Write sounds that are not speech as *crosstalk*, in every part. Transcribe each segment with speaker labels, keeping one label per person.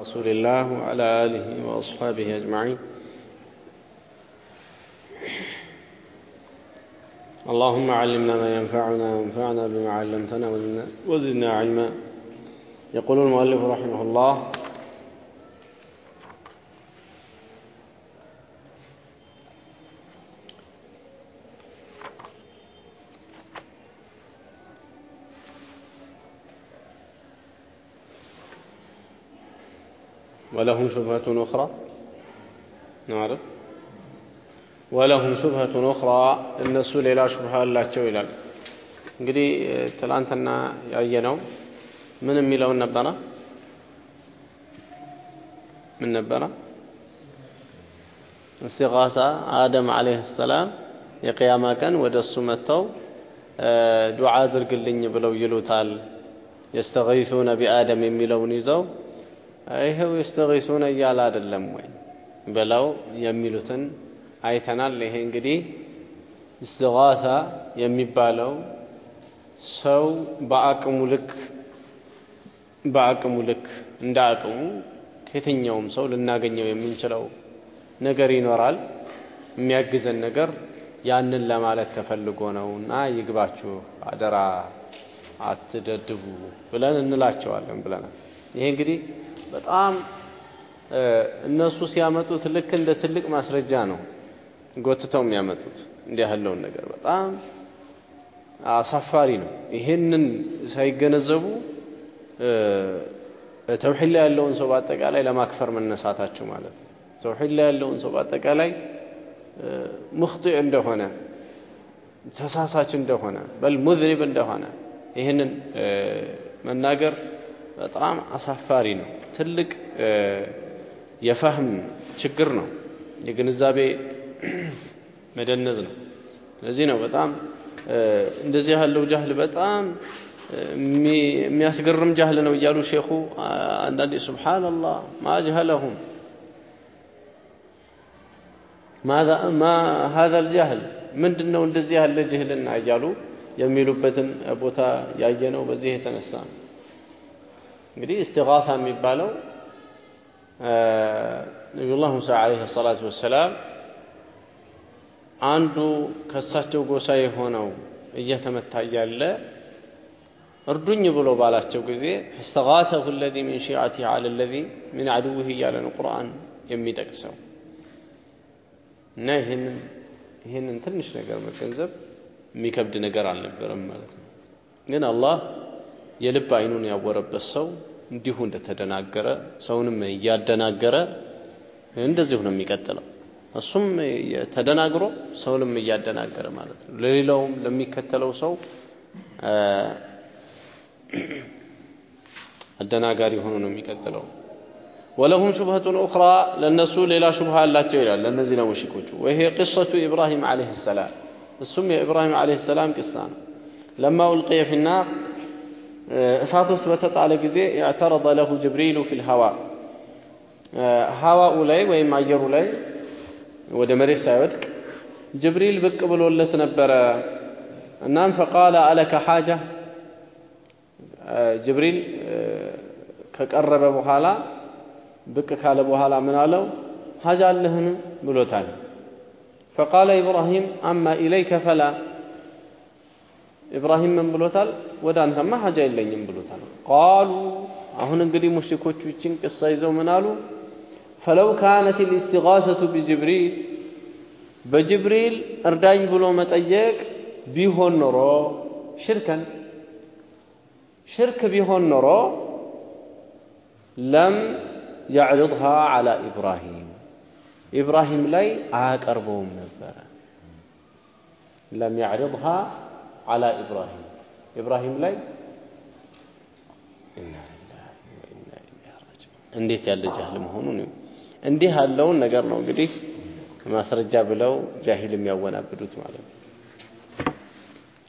Speaker 1: رسول الله وعلى آله وأصحابه أجمعين. اللهم علمنا ما ينفعنا وانفعنا بما علمتنا وزدنا علما. يقول المؤلف رحمه الله ولهم شبهة أخرى نعرف ወለሁም ሹብሀቱን ኡኽራ እነሱ ሌላ ሹብሃ አላቸው ይላል። እንግዲህ ትላንትና ያየነው ምን የሚለውን ነበረ? ምን ነበረ? እስቲጋሳ አደም ዓለይሂ ሰላም የቅያማ ቀን ወደ እሱ መጥተው ዱዓ አድርግልኝ ብለው ይሉታል። የስተገይሱነ ቢአደም የሚለውን ይዘው ይኸው የስተገይሱነ እያለ አይደለም ወይ ብለው የሚሉትን አይተናል። ይሄ እንግዲህ እስትጋሳ የሚባለው ሰው በአቅሙ ልክ በአቅሙ ልክ እንደ አቅሙ ከየትኛውም ሰው ልናገኘው የምንችለው ነገር ይኖራል። የሚያግዘን ነገር ያንን ለማለት ተፈልጎ ነው እና ይግባችሁ፣ አደራ አትደድቡ ብለን እንላቸዋለን ብለናል። ይሄ እንግዲህ በጣም እነሱ ሲያመጡት ልክ እንደ ትልቅ ማስረጃ ነው ጎትተው የሚያመጡት እንዲህ ያለውን ነገር በጣም አሳፋሪ ነው። ይሄንን ሳይገነዘቡ ተውሂድ ላይ ያለውን ሰው በአጠቃላይ ለማክፈር መነሳታቸው ማለት ነው። ተውሂድ ላይ ያለውን ሰው በአጠቃላይ ሙኽጢዕ እንደሆነ ተሳሳች እንደሆነ በል ሙዝኒብ እንደሆነ ይህንን መናገር በጣም አሳፋሪ ነው። ትልቅ የፋህም ችግር ነው። የግንዛቤ *clears throat* መደነዝ ነው። ለዚህ ነው በጣም እንደዚህ ያለው ጃህል በጣም የሚያስገርም ጃህል ነው እያሉ ሼኹ አንዳንዴ ሱብሓነላህ ማ አጅሀለሁም ማ ሀዛል ጃህል ምንድን ነው እንደዚህ ያለ ጅህልና እያሉ የሚሉበትን ቦታ ያየነው በዚህ የተነሳ ነው። እንግዲህ እስቲጋሳ የሚባለው ነቢዩላህ ሙሳ ዓለይሂ ሰላቱ ወሰላም አንዱ ከሳቸው ጎሳ የሆነው እየተመታ እያለ እርዱኝ ብሎ ባላቸው ጊዜ እስተጋሰሁ ለዚ ሚን ሺዓቲህ አለ ለዚ ሚን አድውህ እያለ ነው ቁርአን የሚጠቅሰው እና ይህንን ይህንን ትንሽ ነገር መገንዘብ የሚከብድ ነገር አልነበረም ማለት ነው። ግን አላህ የልብ አይኑን ያወረበት ሰው እንዲሁ እንደተደናገረ ሰውንም እያደናገረ እንደዚሁ ነው የሚቀጥለው። እሱም ተደናግሮ ሰውንም እያደናገረ ማለት ነው። ለሌላውም ለሚከተለው ሰው አደናጋሪ ሆኖ ነው የሚቀጥለው። ወለሁም ሹብሀቱን ኡኽራ ለእነሱ ሌላ ሹብሃ አላቸው ይላል ለእነዚህ ለሙሽኮቹ። ወይሄ ቅሰቱ ኢብራሂም ዓለይሂ ሰላም እሱም የኢብራሂም ዓለይሂ ሰላም ቅሳ ነው። ለማ ኡልቅየ ፊናር እሳት ውስጥ በተጣለ ጊዜ ያዕተረض ለሁ ጅብሪሉ ፊል ሀዋ ሀዋኡ ላይ ወይም አየሩ ላይ ወደ መሬት ሳይወድቅ ጅብሪል ብቅ ብሎለት ነበረ። እናም ፈቃለ አለከ ሓጃ ጅብሪል ከቀረበ በኋላ ብቅ ካለ በኋላ ምን አለው? ሀጃ አለህን ብሎታል። ፈቃለ ኢብራሂም አማ ኢለይከ ፈላ ኢብራሂም ምን ብሎታል? ወደ አንተማ ሀጃ የለኝም ብሎታል። ቃሉ አሁን እንግዲህ ሙሽሪኮቹ ይችን ቅሳ ይዘው ምን አሉ? ፈለው ካነት ልእስቲጋሰቱ ቢጅብሪል በጅብሪል እርዳኝ ብሎ መጠየቅ ቢሆን ኖሮ ሽርከን ሽርክ ቢሆን ኖሮ ለም ያዕርድሃ ዓላ ኢብራሂም ኢብራሂም ላይ አያቀርበውም ነበረ። ለም ያዕርድሃ ዓላ ኢብራሂም። ኢብራሂም ላይ እንዴት ያለ ጃህል መሆኑን እንዲህ ያለውን ነገር ነው እንግዲህ ማስረጃ ብለው ጃሂል የሚያወናብዱት ማለት ነው።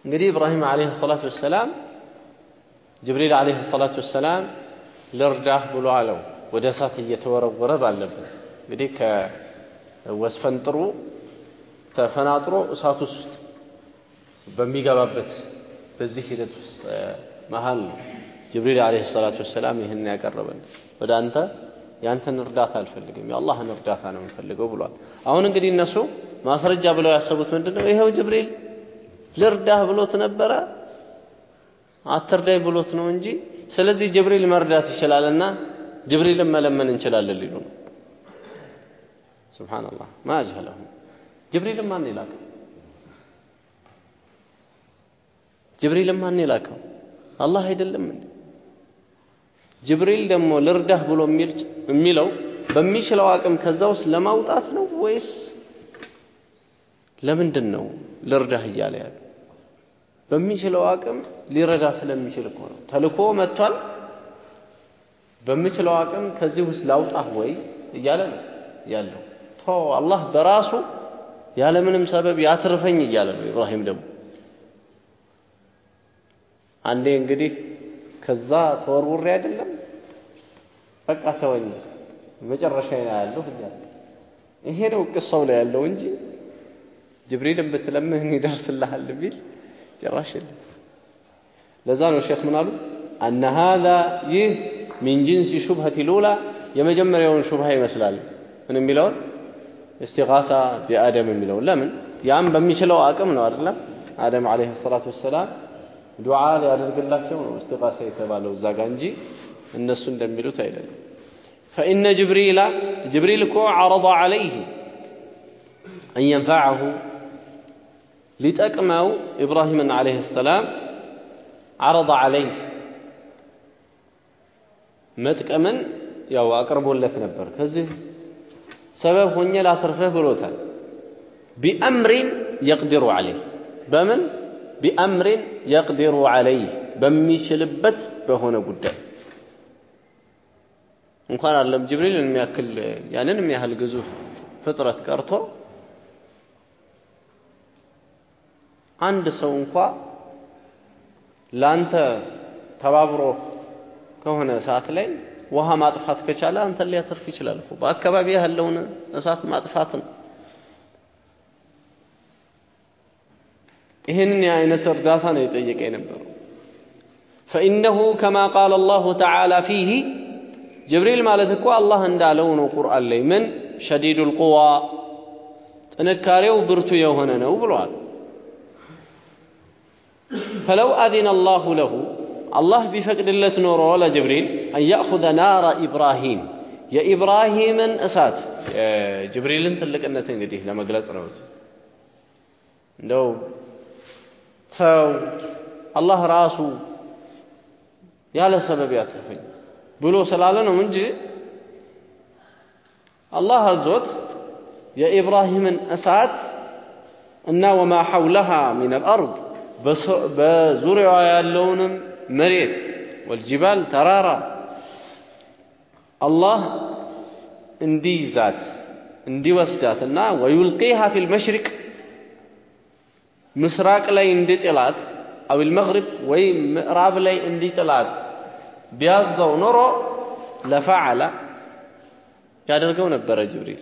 Speaker 1: እንግዲህ ኢብራሂም ዓለይሂ ሰላቱ ወሰላም ጅብሪል ዓለይሂ ሰላቱ ወሰላም ልርዳህ ብሎ አለው። ወደ እሳት እየተወረወረ ባለበት እንግዲህ ከወስፈንጥሩ ተፈናጥሮ እሳት ውስጥ በሚገባበት በዚህ ሂደት ውስጥ መሀል ነው ጅብሪል ዓለይሂ ሰላቱ ወሰላም ይህን ያቀረበልን ወደ አንተ ያንተን እርዳታ አልፈልግም የአላህን እርዳታ ነው የምፈልገው ብሏል። አሁን እንግዲህ እነሱ ማስረጃ ብለው ያሰቡት ምንድን ነው? ይኸው ጅብሪል ልርዳህ ብሎት ነበረ አትርዳይ ብሎት ነው እንጂ ስለዚህ ጅብሪል መርዳት ይችላልና ጅብሪልን መለመን እንችላለን ሊሉ ነው። ሱብሓነላህ ማ አጅሀለሁም። ጅብሪልን ማን የላከው? ጅብሪልን ማን የላከው? አላህ አይደለም እንዴ? ጅብሪል ደግሞ ልርዳህ ብሎ የሚለው በሚችለው አቅም ከዛ ውስጥ ለማውጣት ነው ወይስ ለምንድን ነው ልርዳህ እያለ ያለ? በሚችለው አቅም ሊረዳ ስለሚችል እኮ ነው። ተልኮ መጥቷል። በምችለው አቅም ከዚህ ውስጥ ላውጣህ ወይ እያለ ነው ያለው። ቶ አላህ በራሱ ያለምንም ሰበብ ያትርፈኝ እያለ ነው። ኢብራሂም ደግሞ አንዴ እንግዲህ ከዛ ተወርውሬ አይደለም? በቃ ተወኝ። መጨረሻ ላይ ያለሁ እያለ ይሄ ነው ቅሳው ላይ ያለው እንጂ ጅብሪልን ብትለምህ ይደርስልሃል ቢል ጭራሽ የለም። ለዛ ነው ሼክ ምን አሉ? أن هذا ይህ من جنس الشبهة الأولى የመጀመሪያውን ሹብሃ ይመስላል። ምን የሚለውን? እስቲጋሳ ቢአደም የሚለውን። ለምን? ያም በሚችለው አቅም ነው አይደለም? አደም ዓለይሂ ሰላቱ ወሰላም ዱዓ ሊያደርግላቸው ነው። እስቲጋሳ የተባለው እዛ ጋ እንጂ እነሱ እንደሚሉት አይደለም። ፈኢነ ጅብሪላ ጅብሪል እኮ ዓረض ዓለይህ አን የንፈዐሁ ሊጠቅመው ኢብራሂምን ዓለይሂ ሰላም ዓረض ዓለይህ መጥቀምን ያው አቅርቦለት ነበር። ከዚህ ሰበብ ሆኜ ላትርፍህ ብሎታል። ቢአምሪን የቅዲሩ ዓለይህ በምን ቢአምሪን የቅዲሩ ዓለይህ በሚችልበት በሆነ ጉዳይ እንኳን አለም ጅብሪልን የሚያክል ያንን የሚያህል ግዙፍ ፍጥረት ቀርቶ አንድ ሰው እንኳ ላንተ ተባብሮ ከሆነ እሳት ላይ ውሃ ማጥፋት ከቻለ አንተን ሊያተርፍ ይችላል በአካባቢ ያለውን እሳት ማጥፋት ነው። ይህንን የአይነት እርዳታ ነው የጠየቀ የነበረው። ፈኢነሁ ከማ ቃለ አላሁ ተዓላ ፊህ ጅብሪል ማለት እኮ አላህ እንዳለው ነው ቁርአን ላይ ምን ሸዲዱል ቁዋ ጥንካሬው ብርቱ የሆነ ነው ብሏል። ፈለው አዚነ አላሁ ለሁ አላህ ቢፈቅድለት ኖሮ ለጅብሪል አን ያእኹዘ ናረ ኢብራሂም የኢብራሂምን እሳት የጅብሪልን ትልቅነት እንግዲህ ለመግለጽ ነው። እንደው ተው አላህ ራሱ ያለ ሰበብ ያትርፈኝ ብሎ ስላለ ነው እንጂ አላህ አዞት የኢብራሂምን እሳት እና ወማ ሐውለሃ ሚን አልአርድ በዙሪያዋ ያለውንም መሬት ወልጅባል ተራራ አላህ እንዲይዛት እንዲወስዳትና ወዩልቂሃ ፊል መሽሪቅ ምስራቅ ላይ እንዲጥላት አዊል መግሪብ ወይም ምዕራብ ላይ እንዲጥላት ቢያዘው ኖሮ ለፈዓለ ያደርገው ነበረ ጅብሪል።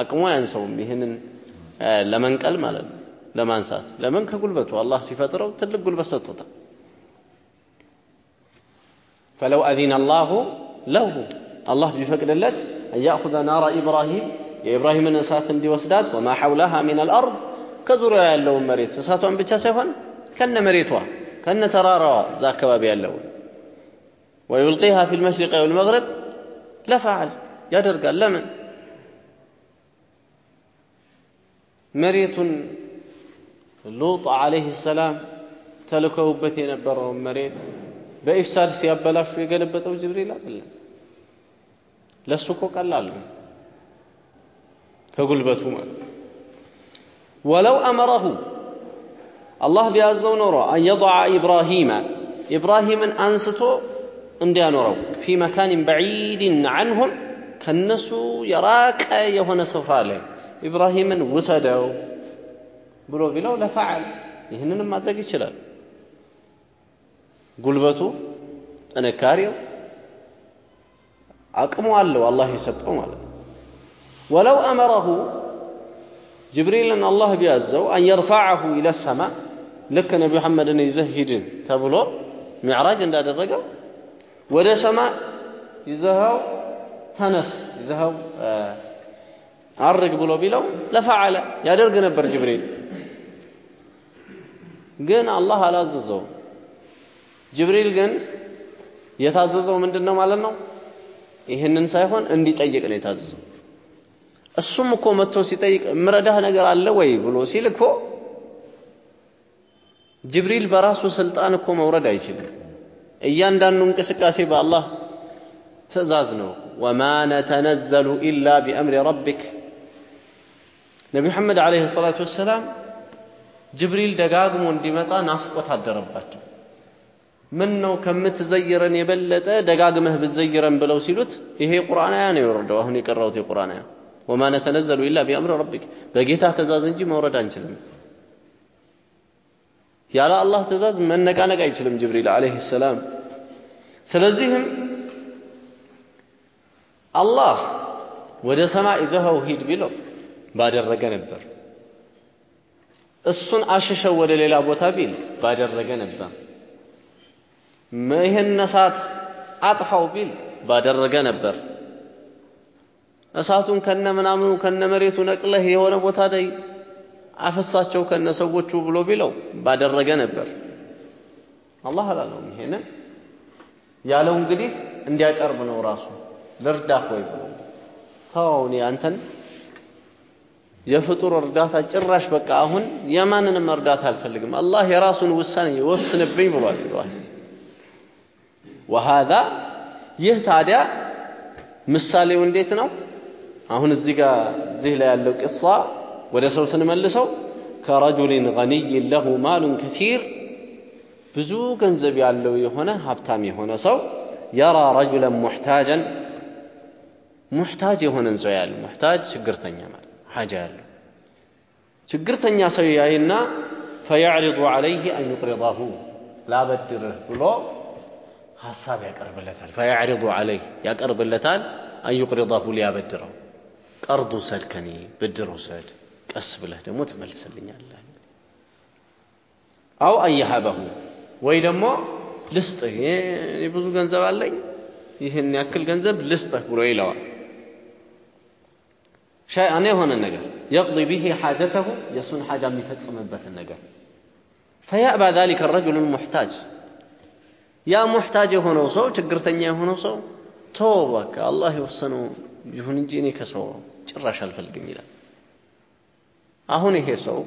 Speaker 1: አቅሙ አያንሰውም ይህንን ለመንቀል ማለት ነው ለማንሳት። ለምን? ከጉልበቱ አላህ ሲፈጥረው ትልቅ ጉልበት ሰጥቶታል። ፈለው አዚነ አላሁ ለሁ አላህ ቢፈቅድለት አን ያእኹዘ ናረ ኢብራሂም የኢብራሂምን እሳት እንዲወስዳት ወማ ሐውለሃ ሚን አልአርድ ከዙሪያ ያለውን መሬት እሳቷን ብቻ ሳይሆን ከነ መሬቷ ከነ ተራራዋ እዛ አካባቢ ያለውን ወዩልቂሃ ፊ ልመሽሪቅ ወልመግሪብ ለፈዓል ያደርጋል። ለምን? መሬቱን ሉጥ ዓለይህ ሰላም ተልከውበት የነበረውን መሬት በኢፍሳድ ሲያበላሹ የገለበጠው ጅብሪል አይደለም። ለሱ እኮ ቀላል ነው ከጉልበቱ ማለት ወለው አመረሁ አላህ ቢያዘው ኖሮ አን የضع ኢብራሂመ ኢብራሂምን አንስቶ እንዲያኖረው ፊ መካንን በዒድን ዐንሁም ከነሱ የራቀ የሆነ ስፍራ ላይ ኢብራሂምን ውሰደው ብሎ ቢለው ለፈዓል ይህንንም ማድረግ ይችላል። ጉልበቱ፣ ጥንካሬው፣ አቅሙ አለው አላህ የሰጠው ማለት ነው። ወለው አመረሁ ጅብሪልን አላህ ቢያዘው አን የርፈዐሁ ኢለ ሰማ ልክ ነቢ መሐመድን ይዘህ ሂድ ተብሎ ሚዕራጅ እንዳደረገው ወደ ሰማ ይዘኸው ተነስ ይዘኸው አርግ ብሎ ቢለው ለፈዓለ ያደርግ ነበር ጅብሪል። ግን አላህ አላዘዘውም። ጅብሪል ግን የታዘዘው ምንድን ነው ማለት ነው? ይህንን ሳይሆን እንዲጠይቅ ነው የታዘዘው። እሱም እኮ መጥቶ ሲጠይቅ እምረዳህ ነገር አለ ወይ ብሎ ሲል እኮ ጅብሪል በራሱ ስልጣን እኮ መውረድ አይችልም። እያንዳንዱ እንቅስቃሴ በአላህ ትእዛዝ ነው። ወማ ነተነዘሉ ኢላ ቢአምሪ ረቢክ። ነቢ መሐመድ ዓለይሂ ሰላቱ ወሰላም ጅብሪል ደጋግሞ እንዲመጣ ናፍቆት አደረባቸው። ምን ነው ከምትዘይረን የበለጠ ደጋግመህ ብትዘይረን ብለው ሲሉት ይሄ ቁርአን አያ ነው የወረደው። አሁን የቀራሁት የቁርአን አያ ወማ ነተነዘሉ ኢላ ቢአምሪ ረቢክ፣ በጌታ ትእዛዝ እንጂ መውረድ አንችልም። ያለ አላህ ትእዛዝ መነቃነቅ አይችልም ጅብሪል ዓለይሂ ሰላም። ስለዚህም አላህ ወደ ሰማይ ይዘኸው ሂድ ቢለው ባደረገ ነበር። እሱን አሸሸው ወደ ሌላ ቦታ ቢል ባደረገ ነበር። ይህን እሳት አጥፋው ቢል ባደረገ ነበር። እሳቱን ከነ ምናምኑ ከነ መሬቱ ነቅለህ የሆነ ቦታ ላይ አፈሳቸው ከነ ሰዎቹ ብሎ ቢለው ባደረገ ነበር። አላህ አላለውም። ይሄንን ያለው እንግዲህ እንዲያቀርብ ነው ራሱ ልርዳህ ወይ ብሎ እኔ አንተን የፍጡር እርዳታ ጭራሽ በቃ አሁን የማንንም እርዳታ አልፈልግም፣ አላህ የራሱን ውሳኔ ይወስንብኝ ብሏል ይለዋል። ወሃዛ ይህ ታዲያ ምሳሌው እንዴት ነው? አሁን እዚህ ጋር እዚህ ላይ ያለው ቅሳ ወደ ሰው ስንመልሰው ከረጁሊን ገኒይን ለሁ ማሉን ከሲር ብዙ ገንዘብ ያለው የሆነ ሀብታም የሆነ ሰው የራ ረጁለን ሙሕታጀን ሙሕታጅ የሆነን ሰው ያለ ሙሕታጅ ችግርተኛ ማለት ሓጃ ያለው ችግርተኛ ሰው ያይና ፈያዕሪዱ ዓለይህ አን ዩቅሪዳሁ ላበድርህ ብሎ ሀሳብ ያቀርብለታል። ፈያዕሪዱ ዓለይህ ያቀርብለታል አን ዩቅሪዳሁ ሊያበድረው ቀርድ ውሰድ ከኔ ብድር ውሰድ ቀስ ብለህ ደግሞ ትመልስልኛለህ። አው አየሀበሁ ወይ ደግሞ ልስጥህ ብዙ ገንዘብ አለኝ። ይህን ያክል ገንዘብ ልስጥህ ብሎ ይለዋል። ሸይአን የሆነ ነገር የቅዲ ቢሂ ሓጀተሁ የእሱን ሓጃ የሚፈጽምበትን ነገር። ፈያእባ ዛሊከ ረጁሉ ሙሕታጅ ያ ሙሕታጅ የሆነው ሰው ችግርተኛ የሆነው ሰው ተወው እባክህ አላህ የወሰነው ይሁን እንጂ እኔ ከሰው ጭራሽ አልፈልግም ይላል። አሁን ይሄ ሰው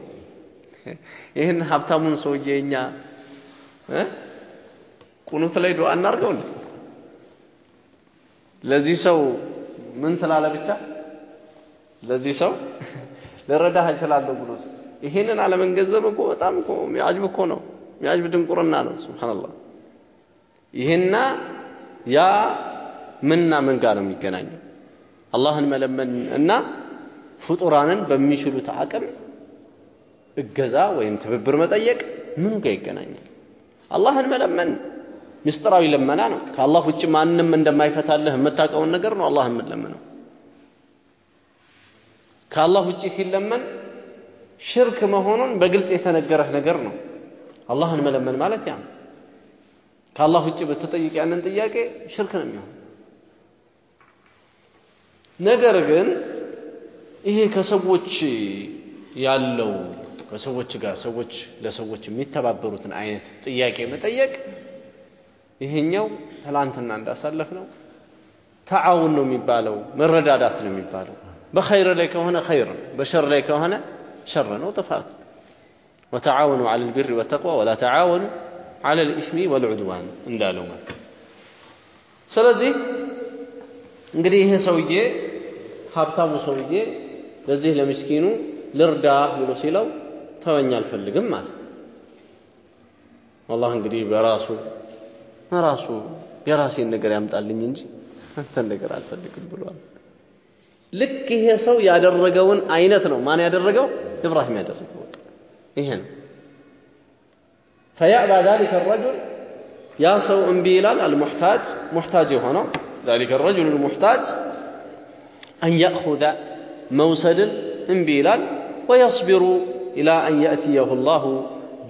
Speaker 1: ይህን ሀብታሙን ሰውዬ እኛ ቁኑት ላይ ዱዓ እናርገው? ለዚህ ሰው ምን ስላለ ብቻ ለዚህ ሰው ልረዳህ እችላለሁ ብሎ ይሄንን አለመንገንዘብ እኮ በጣም እኮ የሚያጅብ እኮ ነው። የሚያጅብ ድንቁርና ነው። ሱብሃንአላህ። ይሄና ያ ምንና ምን ጋር ነው የሚገናኘው? አላህን መለመን እና ፍጡራንን በሚችሉት አቅም እገዛ ወይም ትብብር መጠየቅ ምኑ ጋር ይገናኛል? አላህን መለመን ምስጢራዊ ልመና ነው። ከአላህ ውጭ ማንም እንደማይፈታልህ የምታውቀውን ነገር ነው አላህ የምንለምነው። ከአላህ ውጭ ሲለመን ሽርክ መሆኑን በግልጽ የተነገረህ ነገር ነው። አላህን መለመን ማለት ያ ከአላህ ውጭ ብትጠይቅ ያንን ጥያቄ ሽርክ ነው የሚሆን። ነገር ግን ይሄ ከሰዎች ያለው ከሰዎች ጋር ሰዎች ለሰዎች የሚተባበሩትን አይነት ጥያቄ መጠየቅ ይሄኛው ትላንትና እንዳሳለፍ ነው تعاون ነው የሚባለው፣ መረዳዳት ነው የሚባለው። በኸይር ላይ ከሆነ ኸይር ነው፣ በሸር ላይ ከሆነ ሸር ነው፣ ጥፋት ነው። وتعاونوا على البر والتقوى ولا تعاونوا على الإثم والعدوان እንዳለው ማለት ስለዚህ እንግዲህ ይሄ ሰውዬ ሀብታሙ ሰውዬ ለዚህ ለምስኪኑ ልርዳህ ብሎ ሲለው ተወኝ አልፈልግም ማለት አላህ እንግዲህ በራሱ ራሱ የራሴን ነገር ያምጣልኝ እንጂ አንተን ነገር አልፈልግም ብሏል። ልክ ይሄ ሰው ያደረገውን አይነት ነው ማን ያደረገው? ኢብራሂም ያደረገው ይሄ ነው። ፈያእባ ዛሊከ ረጁል ያ ሰው እምቢ ይላል። አልሙሕታጅ ሙሕታጅ የሆነው ዛሊከ ረጁል አን ያእኹዘ መውሰድን እምቢ ይላል። ወየስቢሩ ኢላ አን የእትየሁ ላሁ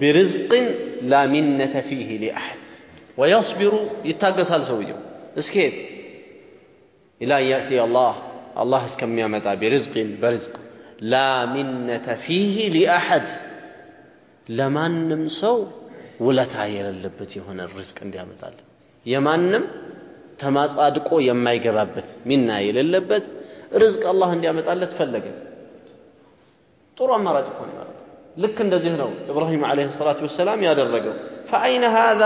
Speaker 1: ቢርዝቅን ላ ሚነተ ፊህ ሊአሐድ ወየስቢሩ ይታገሳል ሰውየው እስኬት ኢላ አን ያእትየ አላህ አላህ እስከሚያመጣ ቢርዝቅን በርዝቅ ላ ሚነተ ፊህ ሊአሐድ ለማንም ሰው ውለታ የሌለበት የሆነ ርዝቅ እንዲያመጣለን የማንም ተማጻድቆ የማይገባበት ሚና የሌለበት ርዝቅ አላህ እንዲያመጣለት ፈለገ። ጥሩ አማራጭ እኮ ነው ማለት ልክ እንደዚህ ነው ኢብራሂም ዓለይሂ ሰላቱ ወሰላም ያደረገው። ፈአይነ ሃዛ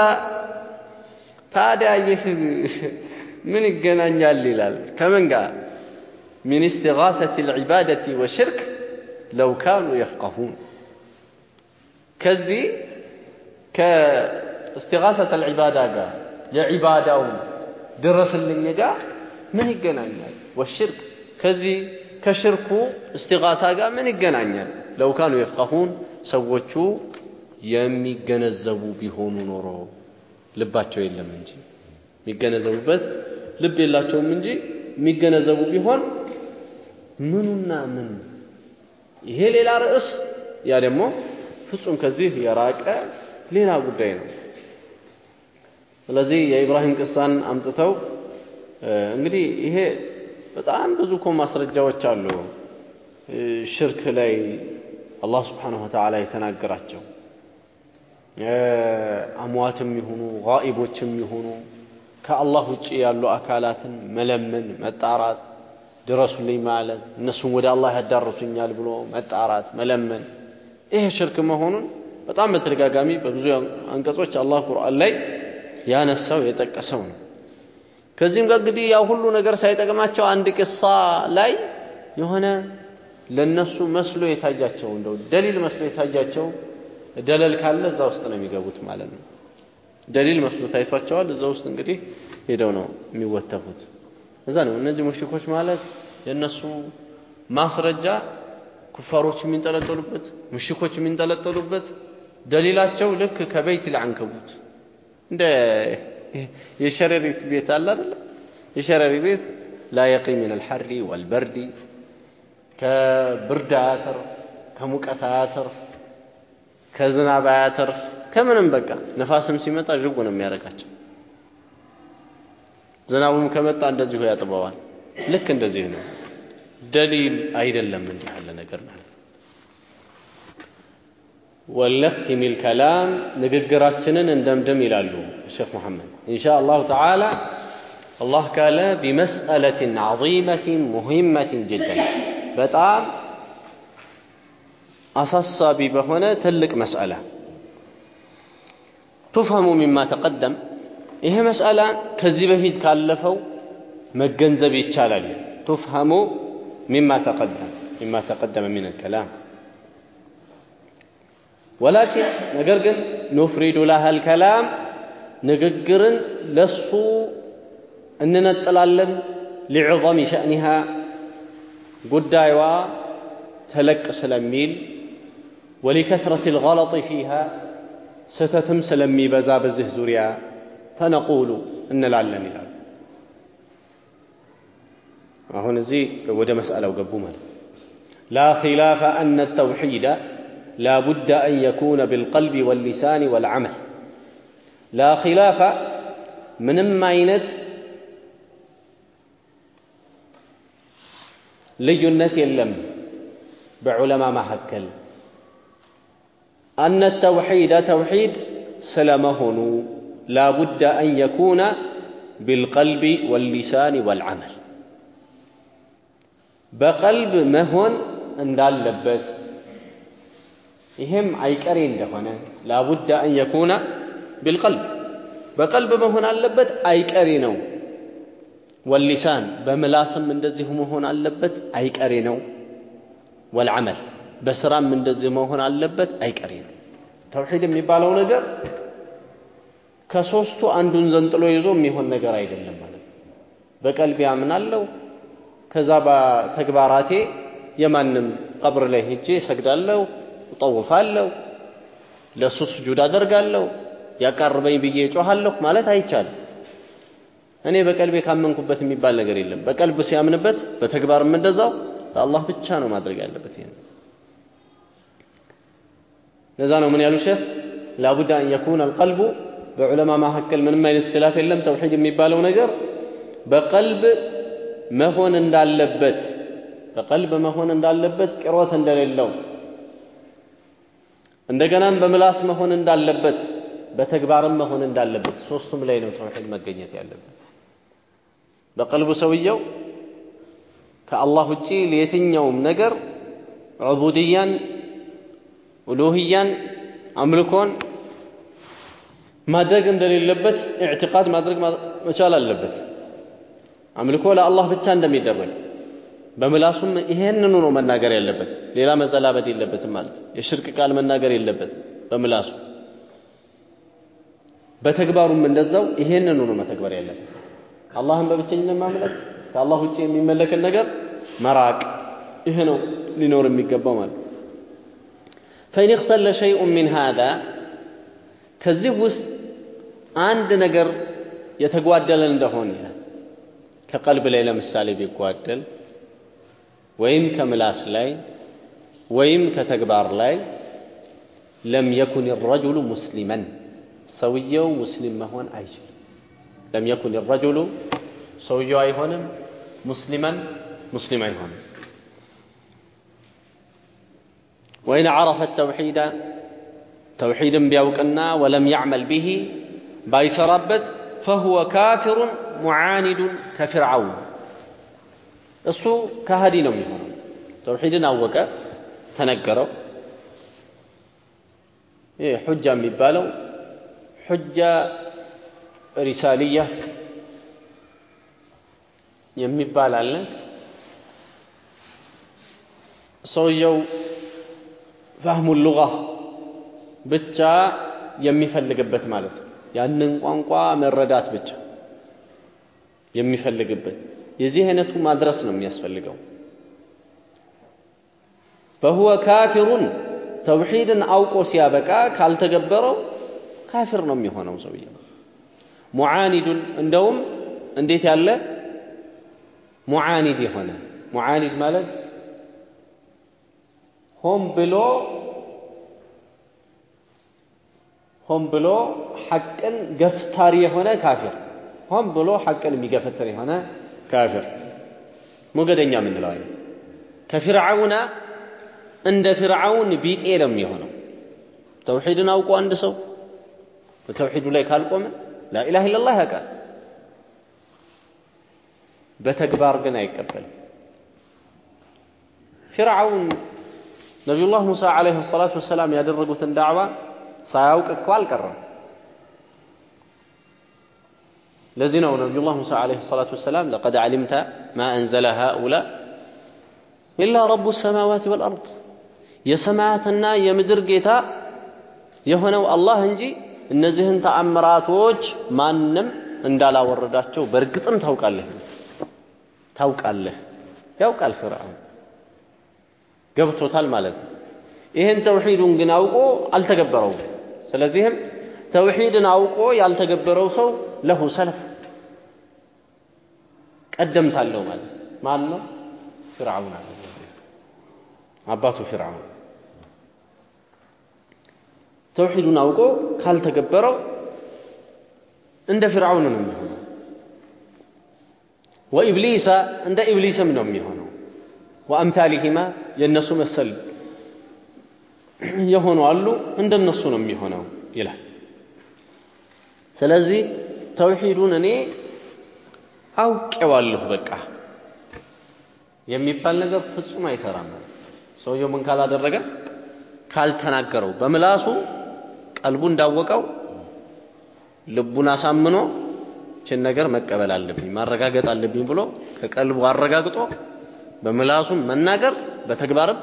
Speaker 1: ታዲያ ይህ ምን ይገናኛል ይላል ከምን ጋር ሚን ኢስቲጋሰት ልዕባደቲ ወሽርክ ለው ካኑ የፍቀሁን ከዚህ ከእስቲጋሰት ልዕባዳ ጋር የዒባዳው ድረስልኝ ጋር ምን ይገናኛል? ወሽርክ ከዚህ ከሽርኩ እስቲጋሳ ጋር ምን ይገናኛል? ለው ካኑ የፍቀሁን ሰዎቹ የሚገነዘቡ ቢሆኑ ኖሮ ልባቸው የለም እንጂ የሚገነዘቡበት ልብ የላቸውም እንጂ የሚገነዘቡ ቢሆን ምኑና ምን ይሄ ሌላ ርዕስ ያ ደግሞ ፍጹም ከዚህ የራቀ ሌላ ጉዳይ ነው። ስለዚህ የኢብራሂም ቅሳን አምጥተው እንግዲህ ይሄ በጣም ብዙ እኮ ማስረጃዎች አሉ። ሽርክ ላይ አላህ ስብሓነሁ ወተዓላ የተናገራቸው አምዋትም ይሁኑ ጋኢቦችም ይሁኑ ከአላህ ውጭ ያሉ አካላትን መለመን፣ መጣራት፣ ድረሱልኝ ማለት እነሱም ወደ አላህ ያዳርሱኛል ብሎ መጣራት፣ መለመን ይሄ ሽርክ መሆኑን በጣም በተደጋጋሚ በብዙ አንቀጾች አላህ ቁርአን ላይ ያነሳው የጠቀሰው ነው። ከዚህም ጋር እንግዲህ ያው ሁሉ ነገር ሳይጠቅማቸው አንድ ቅሳ ላይ የሆነ ለነሱ መስሎ የታያቸው እንደው ደሊል መስሎ የታያቸው ደለል ካለ እዛ ውስጥ ነው የሚገቡት ማለት ነው። ደሊል መስሎ ታይቷቸዋል። እዛ ውስጥ እንግዲህ ሄደው ነው የሚወተፉት። እዛ ነው እነዚህ ሙሽሪኮች ማለት የእነሱ ማስረጃ ኩፋሮች የሚንጠለጠሉበት ሙሽሪኮች የሚንጠለጠሉበት ደሊላቸው ልክ ከበይት ልዓንከቡት እንደ የሸረሪት ቤት አለ አይደለ? የሸረሪት ቤት ላ የቂ ምን አልሐሪ ወልበርዲ ከብርድ አያተርፍ፣ ከሙቀት አያተርፍ፣ ከዝናብ አያተርፍ፣ ከምንም በቃ ነፋስም ሲመጣ ዥጉ ነው የሚያደርጋቸው። ዝናቡም ከመጣ እንደዚሁ ያጥበዋል። ልክ እንደዚህ ነው። ደሊል አይደለም እንዲህ ያለ ነገር ማለት ነው። ወልነኽቲም ልከላም ንግግራችንን እንደምድም ይላሉ ሼክ መሐመድ ኢንሻ አላሁ ተዓላ አላህ ካለ ቢመስአለትን ዐዚመትን ሙሂመትን ጅደን በጣም አሳሳቢ በሆነ ትልቅ መስአላ ቱፍሀሙ ሚማ ተቀደም ይሄ መስአላ ከዚህ በፊት ካለፈው መገንዘብ ይቻላል ቱፍሀሙ ሚማ ተቀደም ሚማ ተቀደመ ሚን አልከላም ولكن نقرقن نفرد لها الكلام نقرقن لصو أننا تلالن لعظم شأنها. قد عوا تلك سلميل ولكثرة الغلط فيها ستتم سلمي بزاب الزهزوريا فنقول أن العلم العلم هنا زي ودا مسألة وقبو مال. لا خلاف أن التوحيد لا بد أن يكون بالقلب واللسان والعمل لا خلاف ምንም አይነት ልዩነት የለም በዑለማ መካከል አነ ተውሒደ ተውሒድ ስለመሆኑ ላቡደ አን የኩነ ቢልቀልቢ ወልሊሳን ወልዓመል በቀልብ መሆን እንዳለበት ይሄም አይቀሬ እንደሆነ ላቡደ አን የኩነ ቢልቀልብ በቀልብ መሆን አለበት አይቀሬ ነው። ወሊሳን በምላስም እንደዚሁ መሆን አለበት አይቀሬ ነው። ወልዓመል በስራም እንደዚህ መሆን አለበት አይቀሬ ነው። ተውሒድ የሚባለው ነገር ከሶስቱ አንዱን ዘንጥሎ ይዞ የሚሆን ነገር አይደለም ማለት ነው። በቀልብ ያምናለው ከዛ በተግባራቴ የማንም ቀብር ላይ ሄጄ እሰግዳለሁ እጠውፋለሁ፣ ለእሱ ስጁድ አደርጋለሁ፣ ያቃርበኝ ብዬ እጮኋለሁ ማለት አይቻልም። እኔ በቀልቤ ካመንኩበት የሚባል ነገር የለም። በቀልብ ሲያምንበት በተግባርም እንደዛው ለአላህ ብቻ ነው ማድረግ ያለበት። ይሄን ለዛ ነው ምን ያሉ ሼህ ላቡድ አን የኩነ አልቀልቡ በዑለማ መካከል ምንም አይነት ኪላፍ የለም። ተውሒድ የሚባለው ነገር በቀልብ መሆን እንዳለበት በቀልብ መሆን እንዳለበት ቅሮት እንደሌለው እንደገናም በምላስ መሆን እንዳለበት በተግባርም መሆን እንዳለበት ሶስቱም ላይ ነው ተውሂድ መገኘት ያለበት። በቀልቡ ሰውየው ከአላህ ውጪ ለየትኛውም ነገር ዑቡድያን፣ ኡሉህያን፣ አምልኮን ማድረግ እንደሌለበት ኢዕቲቃድ ማድረግ መቻል አለበት። አምልኮ ለአላህ ብቻ እንደሚደረግ በምላሱም ይሄንኑ ነው መናገር ያለበት። ሌላ መዘላበድ የለበትም ማለት ነው። የሽርክ ቃል መናገር የለበትም በምላሱ። በተግባሩም እንደዛው ይሄንኑ ነው መተግበር ያለበት። አላህን በብቸኝነት ማምለክ፣ ከአላህ ውጭ የሚመለክን ነገር መራቅ፣ ይሄ ነው ሊኖር የሚገባው ማለት ነው። ፈኢን እኽተለ ሸይኡን ሚን ሃዛ ከዚህ ውስጥ አንድ ነገር የተጓደለ እንደሆነ ከቀልብ ላይ ለምሳሌ ቢጓደል ወይም ከምላስ ላይ ወይም ከተግባር ላይ ለም የኩን ረጁሉ ሙስሊመን ሰውየው ሙስሊም መሆን አይችልም። ለም የኩን ረጁሉ ሰውየው አይሆንም፣ ሙስሊመን ሙስሊም አይሆንም። ወይን ዓረፈ ተውሒዳ ተውሒድን ቢያውቅና ወለም ያዕመል ብሂ ባይሰራበት ፈሁወ ካፊሩን ሙዓኒዱን ከፊርዓውን እሱ ከሃዲ ነው የሚሆነው። ተውሒድን አወቀ፣ ተነገረው። ይህ ሑጃ የሚባለው ሑጃ ሪሳልያ የሚባል አለ። ሰውየው ፋህሙ ሉጋ ብቻ የሚፈልግበት ማለት ነው። ያንን ቋንቋ መረዳት ብቻ የሚፈልግበት የዚህ አይነቱ ማድረስ ነው የሚያስፈልገው። ፈሁወ ካፊሩን ተውሒድን አውቆ ሲያበቃ ካልተገበረው ካፊር ነው የሚሆነው ሰውዬ። ሙዓኒዱን እንደውም እንዴት ያለ ሙዓኒድ የሆነ ሙዓኒድ ማለት ሆን ብሎ ሆን ብሎ ሐቅን ገፍታሪ የሆነ ካፊር ሆን ብሎ ሐቅን የሚገፈትር የሆነ ካፊር ሞገደኛ የምንለው አይነት ከፊርዓውና እንደ ፊርዓውን ቢጤ ነው የሚሆነው። ተውሒድን አውቆ አንድ ሰው በተውሒዱ ላይ ካልቆመ ላኢላሃ ኢለላህ ያውቃል፣ በተግባር ግን አይቀበልም። ፊርዓውን ነቢዩላህ ሙሳ ዓለይሂ ሰላቱ ወሰላም ያደረጉትን ዳዕዋ ሳያውቅ እኮ አልቀረም። ለዚህ ነው ነቢዩላህ ሙሳ ዓለይሂ ሰላቱ ወሰላም ለቀድ ዓሊምተ ማ አንዘለ ሃኡላ ኢላ ረቡ ሰማዋት ወልአርድ የሰማያትና የምድር ጌታ የሆነው አላህ እንጂ እነዚህን ተአምራቶች ማንም እንዳላወረዳቸው በእርግጥም ታውቃለህ። ታውቃለህ። ያውቃል ፍርዓውን ገብቶታል ማለት ነው። ይህን ተውሂዱን ግን አውቆ አልተገበረውም። ስለዚህም ተውሂድን አውቆ ያልተገበረው ሰው ለሁ ሰለፍ ቀደምት አለው ማለት ማን ነው ፍርዓውን አለ። አባቱ ፍርዓውን። ተውሂዱን አውቆ ካልተገበረው እንደ ፍርዓውን ነው የሚሆነው። ወኢብሊሳ እንደ ኢብሊስም ነው የሚሆነው። ወአምታሊሂማ የእነሱ መሰል የሆኑ አሉ እንደነሱ ነው የሚሆነው ይላል። ስለዚህ ተውሂዱን እኔ አውቄዋለሁ በቃ የሚባል ነገር ፍጹም አይሰራም። ሰውየው ምን ካላደረገ? ካልተናገረው። በምላሱ ቀልቡ እንዳወቀው ልቡን አሳምኖ ችን ነገር መቀበል አለብኝ ማረጋገጥ አለብኝ ብሎ ከቀልቡ አረጋግጦ በምላሱም መናገር በተግባርም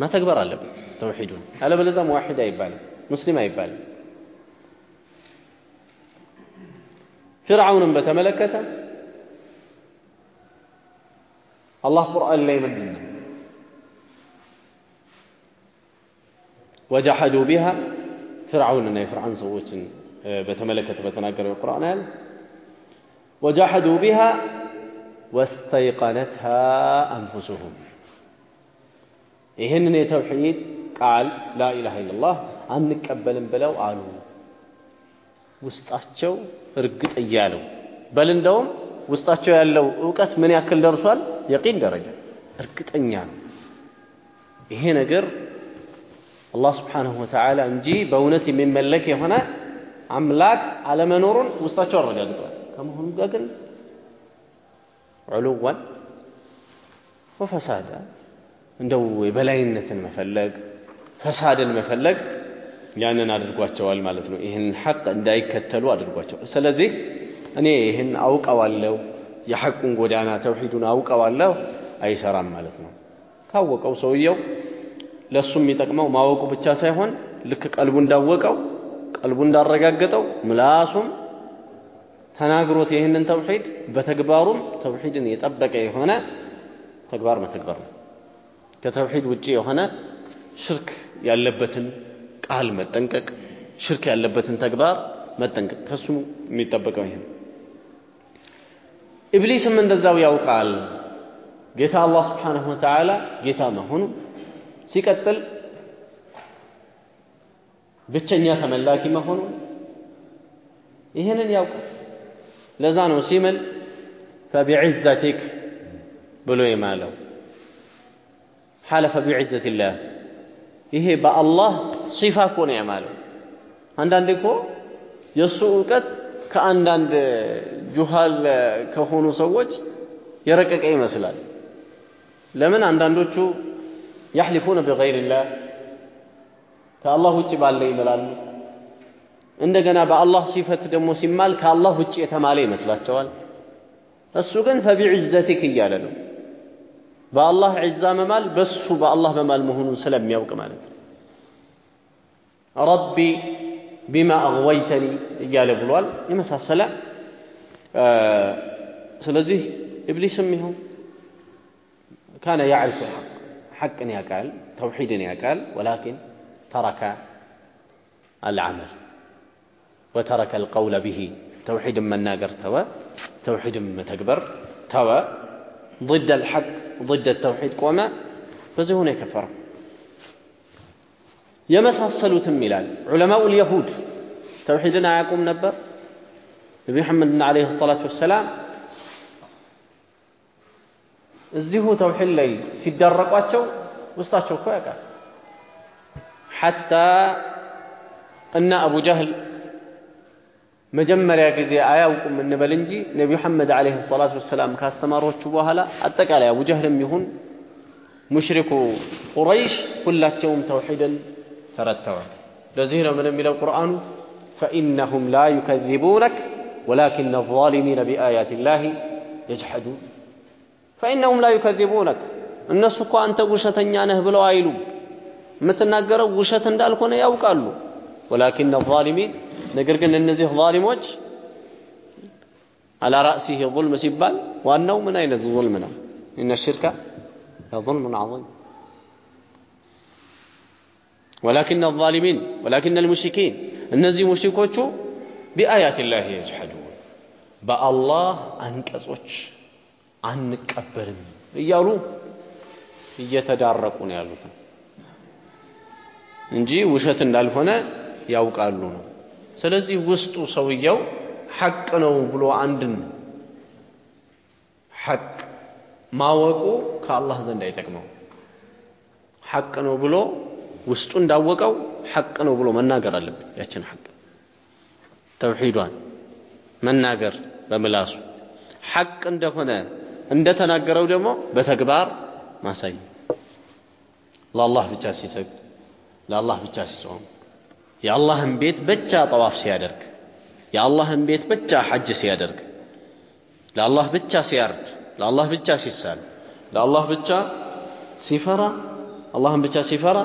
Speaker 1: መተግበር አለበት። ተውሂዱን። አለበለዚያ ሙዋሂድ አይባልም ሙስሊም አይባልም። ፊርዓውንን በተመለከተ አላህ ቁርአን ላይ ምንድን ነው? ወጀሐዱ ቢሃ ፍርዓውንና የፍርዓውን ሰዎችን በተመለከተ በተናገረው የቁርአን ያህል ወጀሐዱ ቢሃ ወስተይቀነትሃ አንፉሱሁም። ይህንን የተውሒድ ቃል ላኢላሃ ኢለላህ አንቀበልም ብለው አሉ። ውስጣቸው እርግጥ እያለው በል እንደውም ውስጣቸው ያለው እውቀት ምን ያክል ደርሷል? የቂን ደረጃ እርግጠኛ ነው። ይሄ ነገር አላህ ስብሓንሁ ወተዓላ እንጂ በእውነት የሚመለክ የሆነ አምላክ አለመኖሩን ውስጣቸው አረጋግጠዋል። ከመሆኑ ጋር ግን ዑሉወን ወፈሳዳ እንደው የበላይነትን መፈለግ ፈሳድን መፈለግ ያንን አድርጓቸዋል ማለት ነው። ይህን ሐቅ እንዳይከተሉ አድርጓቸዋል። ስለዚህ እኔ ይህን አውቀዋለሁ፣ የሐቁን ጎዳና ተውሂዱን አውቀዋለሁ አይሰራም ማለት ነው። ካወቀው ሰውየው ለሱ የሚጠቅመው ማወቁ ብቻ ሳይሆን ልክ ቀልቡ እንዳወቀው ቀልቡ እንዳረጋገጠው ምላሱም ተናግሮት ይህንን ተውሂድ በተግባሩም ተውሂድን የጠበቀ የሆነ ተግባር መተግበር ነው። ከተውሂድ ውጪ የሆነ ሽርክ ያለበትን ቃል መጠንቀቅ፣ ሽርክ ያለበትን ተግባር መጠንቀቅ ከሱ የሚጠበቀው ይሄ ነው። ኢብሊስም እንደዛው ያውቃል ጌታ አላህ ስብሓንሁ ወተዓላ ጌታ መሆኑ ሲቀጥል ብቸኛ ተመላኪ መሆኑ ይህንን ያውቃል። ለዛ ነው ሲምል ፈቢዕዘቲክ ብሎ የማለው ሐለፈ ቢዕዘቲላህ ይሄ በአላህ ሲፋ እኮ ነው የማለው። አንዳንዴ እኮ የእሱ እውቀት ከአንዳንድ ጁሃል ከሆኑ ሰዎች የረቀቀ ይመስላል። ለምን አንዳንዶቹ ያሕሊፉነ ቢገይሪላህ ከአላህ ውጭ ባለ ይምላሉ። እንደገና በአላህ ሲፈት ደግሞ ሲማል ከአላህ ውጭ የተማለ ይመስላቸዋል። እሱ ግን ፈቢዕዘቲክ እያለ ነው። በአላህ ዒዛ መማል በሱ በአላህ መማል መሆኑን ስለሚያውቅ ማለት ነው። ረቢ ቢማ አግወይተኒ እያለ ብሏል። የመሳሰለ ስለዚህ ኢብሊስም ይሁን ካነ ያዕሪፉ ልሐቅ ሐቅን ያውቃል፣ ተውሒድን ያውቃል። ወላኪን ተረከ አልዓመል ወተረከ አልቀውለ ብሂ ተውሒድን መናገር ተወ፣ ተውሒድን መተግበር ተወ። ضد الحق ضد التوحيد ቆመ። በዚህ ሆነ የከፈረው። የመሳሰሉትም ይላል ዑለማኡ ልየሁድ ተውሒድን አያውቁም ነበር። ነቢ መሐመድን ዓለይሂ ሰላቱ ወሰላም እዚሁ ተውሒድ ላይ ሲዳረቋቸው ውስጣቸው እኮ ያውቃል። ሐታ እና አቡ ጃህል መጀመሪያ ጊዜ አያውቁም እንበል እንጂ ነቢ መሐመድ ዓለይሂ ሰላቱ ወሰላም ካስተማሮቹ በኋላ አጠቃላይ አቡ ጀህልም ይሁን ሙሽሪኩ ቁረይሽ ሁላቸውም ተውሒድን ترتوان لزهر من من القرآن فإنهم لا يكذبونك ولكن الظالمين بآيات الله يجحدون فإنهم لا يكذبونك الناس كو أنت وشتا يعني بلو عيلو متنا قرأ وشتا دالكونا يوكالو ولكن الظالمين نقرق أن النزيه ظالم وجه على رأسه ظلم سبال وأنه من أين ظلمنا إن الشرك ظلم عظيم ወላኪነ ዛሊሚን ወላኪነ ልሙሽሪኪን እነዚህ ሙሽሪኮቹ ቢአያት ላህ የጅሐዱን በአላህ አንቀጾች አንቀበልም እያሉ እየተዳረቁ ነው ያሉት እንጂ ውሸት እንዳልሆነ ያውቃሉ ነው። ስለዚህ ውስጡ ሰውየው ሐቅ ነው ብሎ አንድን ሐቅ ማወቁ ከአላህ ዘንድ አይጠቅመው። ሐቅ ነው ብሎ ውስጡ እንዳወቀው ሐቅ ነው ብሎ መናገር አለበት። ያችን ሐቅ ተውሂዷን መናገር በምላሱ ሐቅ እንደሆነ እንደተናገረው ደግሞ በተግባር ማሳየት ለአላህ ብቻ ሲሰግድ ለአላህ ብቻ ሲጾም የአላህን ቤት ብቻ ጠዋፍ ሲያደርግ የአላህን ቤት ብቻ ሐጅ ሲያደርግ ለአላህ ብቻ ሲያርድ ለአላህ ብቻ ሲሳል ለአላህ ብቻ ሲፈራ አላህን ብቻ ሲፈራ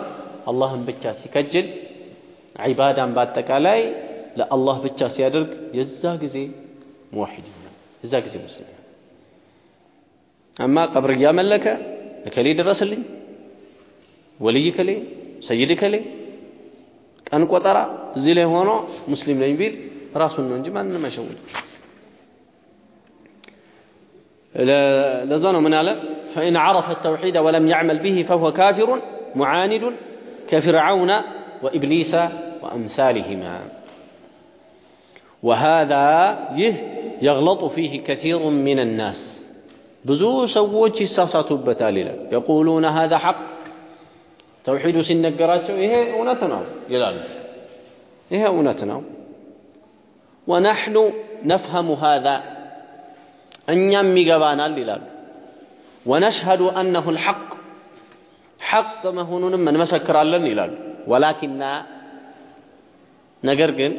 Speaker 1: አላህን ብቻ ሲከጅል ዒባዳን በአጠቃላይ ለአላህ ብቻ ሲያደርግ የዛ ጊዜ ሙዋሒድ ይሆናል። የዛ ጊዜ ሙስሊም አማ ቀብር እያመለከ እከሌ ድረስልኝ፣ ወልይ ከሌ፣ ሰይድ ከሌ ቀን ቆጠራ እዚህ ላይ ሆኖ ሙስሊም ነኝ ቢል ራሱን ነው እንጂ ማንንም አይሸውድ። ለዛ ነው ምን አለ ፈኢን ዐረፈ ተውሒደ ወለም ያዕመል ቢሂ ፈሁወ ካፊሩን ሙዓኒዱን ከፊርዓውነ ወኢብሊሰ ወአምሳሊሂማ ወሃዛ ይህ يغلط فيه كثير من الناس ብዙ ሰዎች ይሳሳቱበታል ይላል የቁሉነ هذا حق ተውሂዱ ሲነገራቸው ይሄ እውነት ነው ይላሉ ይሄ እውነት ነው ወነሕኑ ነፍሀሙ هذا እኛም ይገባናል ይላሉ ወነሽሀዱ አነሁ ልሐቅ ሐቅ መሆኑንም እንመሰክራለን ይላሉ። ወላኪና ነገር ግን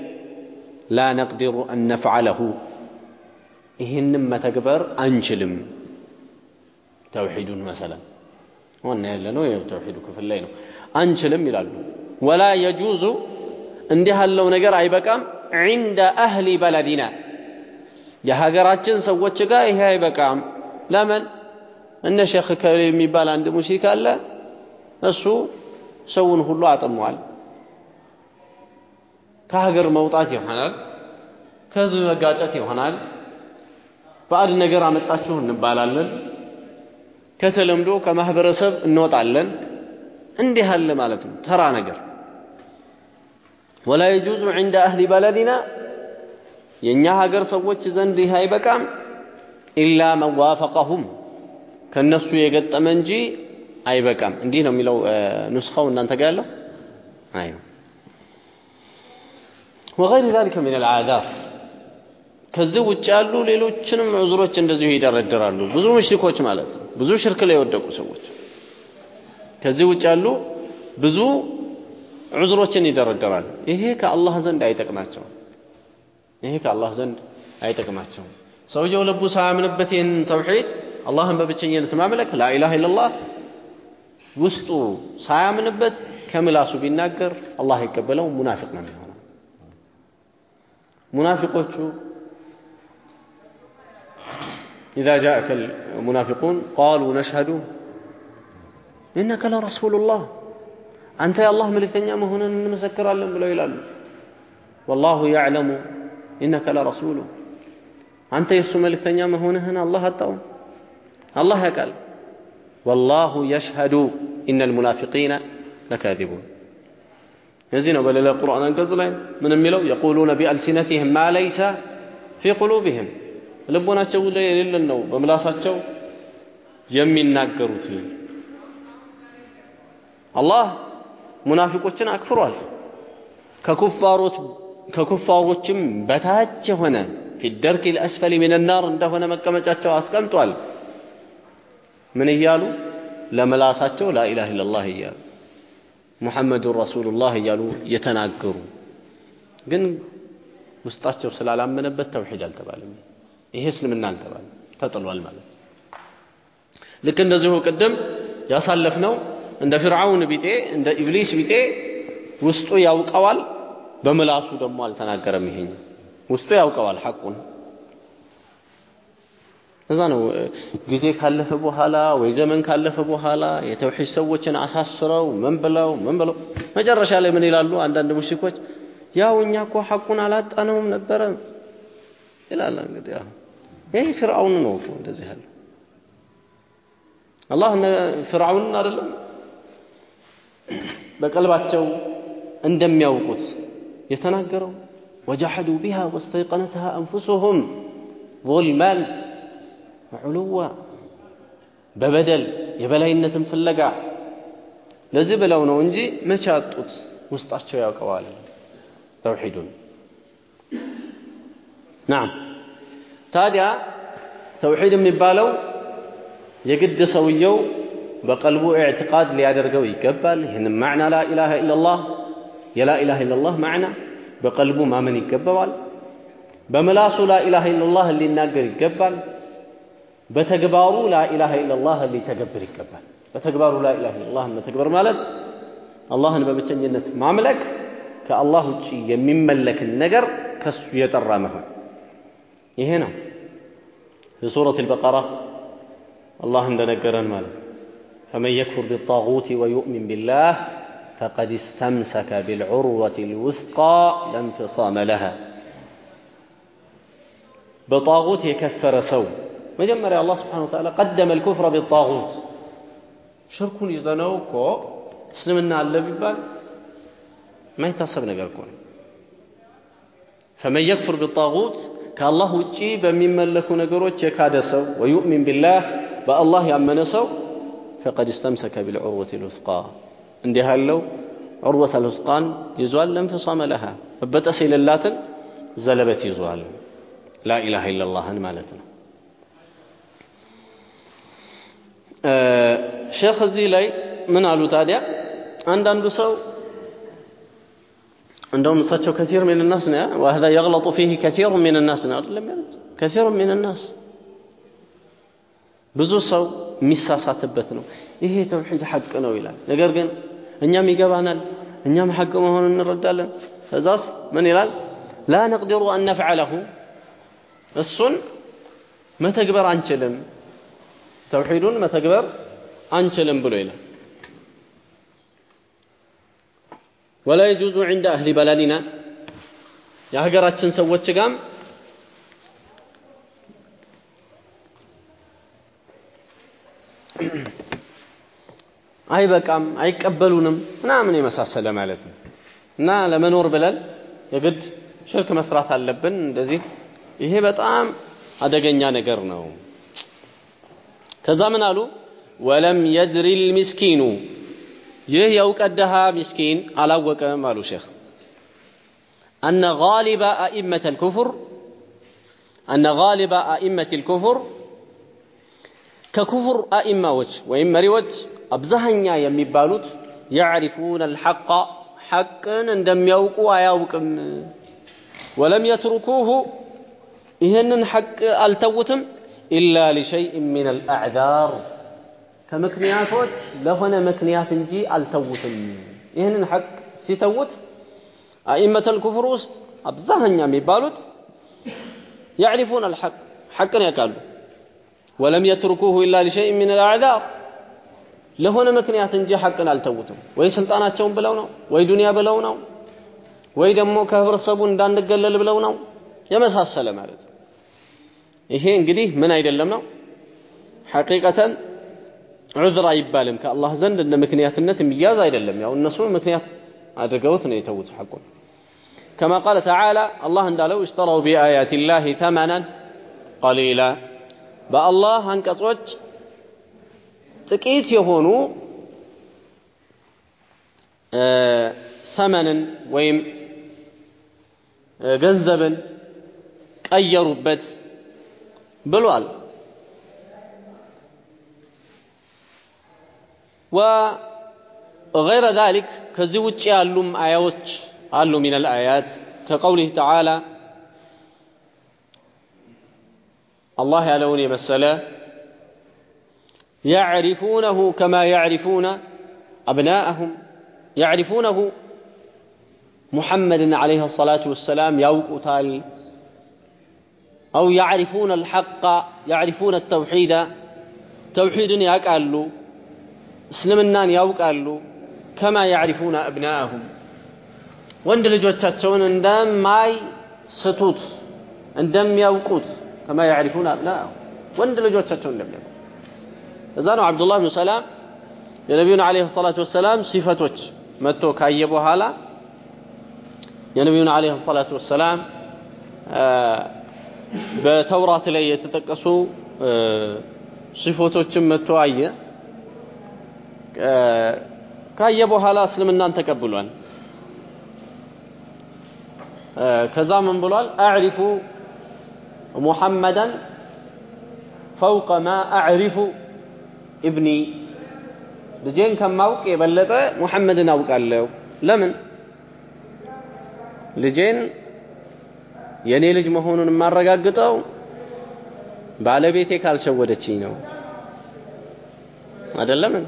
Speaker 1: ላ ነቅዲሩ አን ይህንም መተግበር አንችልም። ተውሒዱን መሰለን። ዋና ያለ ነው ተውሒዱ ክፍል ላይ ነው። አንችልም ይላሉ። ወላ የጁዙ እንዲህ ያለው ነገር አይበቃም። ዒንደ አህሊ በለዲና የሀገራችን ሰዎች ጋር ይሄ አይበቃም። ለምን? እነ ሼክ ከሌ የሚባል አንድ ሙሽሪክ አለ እሱ ሰውን ሁሉ አጥሟል ከሀገር መውጣት ይሆናል። ከህዝብ መጋጨት ይሆናል። ባዕድ ነገር አመጣችሁ እንባላለን። ከተለምዶ ከማህበረሰብ እንወጣለን። እንዲህ አለ ማለት ነው። ተራ ነገር። ወላ የጁዙ ዕንደ አህሊ በለዲና የእኛ ሀገር ሰዎች ዘንድ ይህ አይበቃም። ኢላ መን ዋፈቀሁም ከእነሱ የገጠመ እንጂ አይበቃም። እንዲህ ነው የሚለው ኑስኻው እናንተ ጋር ያለው? አይ። ወገይር ዛሊከ ምን አልዓዛር ከዚህ ውጭ ያሉ ሌሎችንም ዑዝሮች እንደዚሁ ይደረድራሉ። ብዙ ሙሽሪኮች ማለት ነው። ብዙ ሽርክ ላይ የወደቁ ሰዎች። ከዚህ ውጭ ያሉ ብዙ ዑዝሮችን ይደረድራሉ። ይሄ ከአላህ ዘንድ አይጠቅማቸውም። ይሄ ከአላህ ዘንድ አይጠቅማቸውም። ሰውየው ልቡ ሳያምንበት ይህንን ተውሒድ አላህን በብቸኝነት ማምለክ ላኢላሃ ኢለላህ ውስጡ ሳያምንበት ከምላሱ ቢናገር አላህ አይቀበለው ሙናፊቅ ነው የሚሆነው ሙናፊቆቹ إذا جاءك المنافقون قالوا نشهد إنك لرسول الله أنت يا الله ملكتنيا ما هنا نمسكر لهم بلو يلالو والله يعلم إنك لرسوله أنت يسو ملكتنيا ما هنا هنا الله أتاهم الله قال والله يشهد إن المنافقين لكاذبون يزين بل القرآن أنقذ من الملو يقولون بألسنتهم ما ليس في قلوبهم ልቦናቸው ላይ የሌለን ነው በምላሳቸው የሚናገሩት አላህ ሙናፊቆችን አክፍሯል ከኩፋሮች ከኩፋሮችም በታች የሆነ ፊ ደርክ ልአስፈሊ ምን ናር እንደሆነ መቀመጫቸው አስቀምጧል ምን እያሉ? ለመላሳቸው ላኢላህ ኢላላህ እያሉ ሙሐመዱን ረሱሉላህ እያሉ እየተናገሩ ግን ውስጣቸው ስላላመነበት ተውሒድ አልተባለም። ይሄ እስልምና አልተባለም። ተጥሏል ማለት ልክ እንደዚሁ ቅድም ያሳለፍነው እንደ ፍርዓውን ቢጤ እንደ ኢብሊስ ቢጤ ውስጡ ያውቀዋል በምላሱ ደግሞ አልተናገረም። ይሄኝ ውስጡ ያውቀዋል ሐቁን እዛ ነው ጊዜ ካለፈ በኋላ ወይ ዘመን ካለፈ በኋላ የተውሂድ ሰዎችን አሳስረው ምን ብለው ምን ብለው መጨረሻ ላይ ምን ይላሉ አንዳንድ ሙሽሪኮች ያው እኛ እኮ ሐቁን አላጣነውም ነበረ ይላል እንግዲህ ይሄ ፍርዓውን ነው እኮ እንደዚህ ያለው አላህ ፍርዓውንን አይደለም በቀልባቸው እንደሚያውቁት የተናገረው ወጀሐዱ ቢሃ ወስተይቀነትሃ አንፉሱሁም ظلما علوا ببدل يبلاينتن فلغا لذي بلاو نو انجي ما شاطوت وسطاچو ياقوال توحيد نعم تاديا توحيد من بالو يجد سويو بقلبو اعتقاد ليادر قوي يقبل هن معنى لا اله الا الله يا لا اله الا الله معنى بقلبو ما من يقبل بملاصو لا اله الا الله اللي يناجر يقبل በተግባሩ ላኢላሃ ኢላላህ ሊተገብር ይገባል በተግባሩ ላኢላሃ ኢላላህ መተግበር ማለት አላህን በብቸኝነት ማምለክ ከአላህ ውጭ የሚመለክን ነገር ከሱ የጠራ መሆን ይሄ ነው በሱረት አልበቀራ አላህ እንደነገረን ማለት فمن يكفر بالطاغوت ويؤمن بالله فقد استمسك بالعروة الوثقى لا انفصام لها بطاغوت يكفر مجمع الله سبحانه وتعالى قدم الكفر بالطاغوت. شرك يزنوا كو اسلمنا الله بيبال ما يتصب نقركون فمن يكفر بالطاغوت كالله وجي بمن ملكو نقروت يكادسوا ويؤمن بالله بالله يأمنسوا فقد استمسك بالعروة الوثقى. عندها لو عروة الوثقى يزوال لانفصام لها. فبتأسي للاتن زلبت يزوال. لا إله إلا الله أنا مالتنا. شيخ زي لي من علو تاديا عندندو سو عندهم صاتوا كثير من الناس نا وهذا يغلط فيه كثير من الناس نا لم يرد كثير من الناس بزو سو مساسات بتنو إيه توحيد حق نو إلى نغير كن انيا ميغبانال انيا حق ما هون نردال فزاس من يلال لا نقدر ان نفعله الصن ما تقبر عن كلمه ተውሂዱን መተግበር አንችልም ብሎ ይላል። ወላ የጁዙ ዕንደ አህሊ በለዲና የሀገራችን ሰዎች ጋም አይበቃም አይቀበሉንም ምናምን የመሳሰለ ማለት ነው። እና ለመኖር ብለን የግድ ሽርክ መስራት አለብን። እንደዚህ ይሄ በጣም አደገኛ ነገር ነው ከዛ ምን አሉ ወለም የድሪ ልሚስኪኑ ይህ የእውቀት ድሃ ምስኪን አላወቀም አሉ ሼክ أن غالب أئمة الكفر أن غالب أئمة الكفر ككفر أئمة وجه وإن مريوت أبزهن يمبالوت يعرفون الحق حقا عندما يوقوا يوقم ولم يتركوه إهن حق التوتم إلا لشيء من الأعذار. كمكنياتك؟ لهنا مكنيات جي التوت إهن الحق ستوت. أئمة الكفروس أبزهن يامي بالوت يعرفون الحق. حقا يكالو ولم يتركوه إلا لشيء من الأعذار. لهنا مكنيات جي حقا التوت وي سلطانات شون بلونا وي دنيا بلونا وي دمو كهبر صبون دان نقلل بلونا يمسها السلام عليكم ይሄ እንግዲህ ምን አይደለም ነው ሐቂቀተን ዑዝር አይባልም ከአላህ ዘንድ እንደ ምክንያትነት የሚያዝ አይደለም ያው እነሱ ምክንያት አድርገውት ነው የተዉት ሐቁን كما قال تعالى الله እንዳለው اشتروا بآيات الله ثمنا قليلا በአላህ አንቀጾች ጥቂት የሆኑ ሰመንን ወይም ገንዘብን ቀየሩበት ብሏል وغير ذلك كزوج يالوم آيات قالوا من الآيات كقوله تعالى الله يعلوني مسألة يعرفونه كما يعرفون أبناءهم يعرفونه محمد عليه الصلاة والسلام يوقتال أو يعرفون الحق يعرفون التوحيد توحيد يقالوا እስልምናን ያውቃሉ ከማ ያዕሪፉነ አብናአሁም ወንድ ልጆቻቸውን እንደማይስቱት እንደሚያውቁት ከማ ያዕሪፉነ አብናአሁም ወንድ ልጆቻቸውን እንደሚያውቁ እዛ ነው አብዱላህ ብኑ ሰላም የነቢዩን ዓለይሂ ሰላቱ ወሰላም ሲፈቶች መጥቶ ካየ በኋላ የነቢዩን ዓለይሂ ሰላቱ ወሰላም በተውራት ላይ የተጠቀሱ ሲፎቶችን መጥቶ አየ። ካየ በኋላ እስልምናን ተቀብሏል። ከዛ ምን ብሏል? አዕሪፉ ሙሐመዳን ፈውቀ ማ አዕሪፉ ኢብኒ ልጄን ከማውቅ የበለጠ ሙሐመድን አውቃለሁ። ለምን? ልጄን የኔ ልጅ መሆኑን የማረጋግጠው ባለቤቴ ካልሸወደችኝ ነው። አይደለምን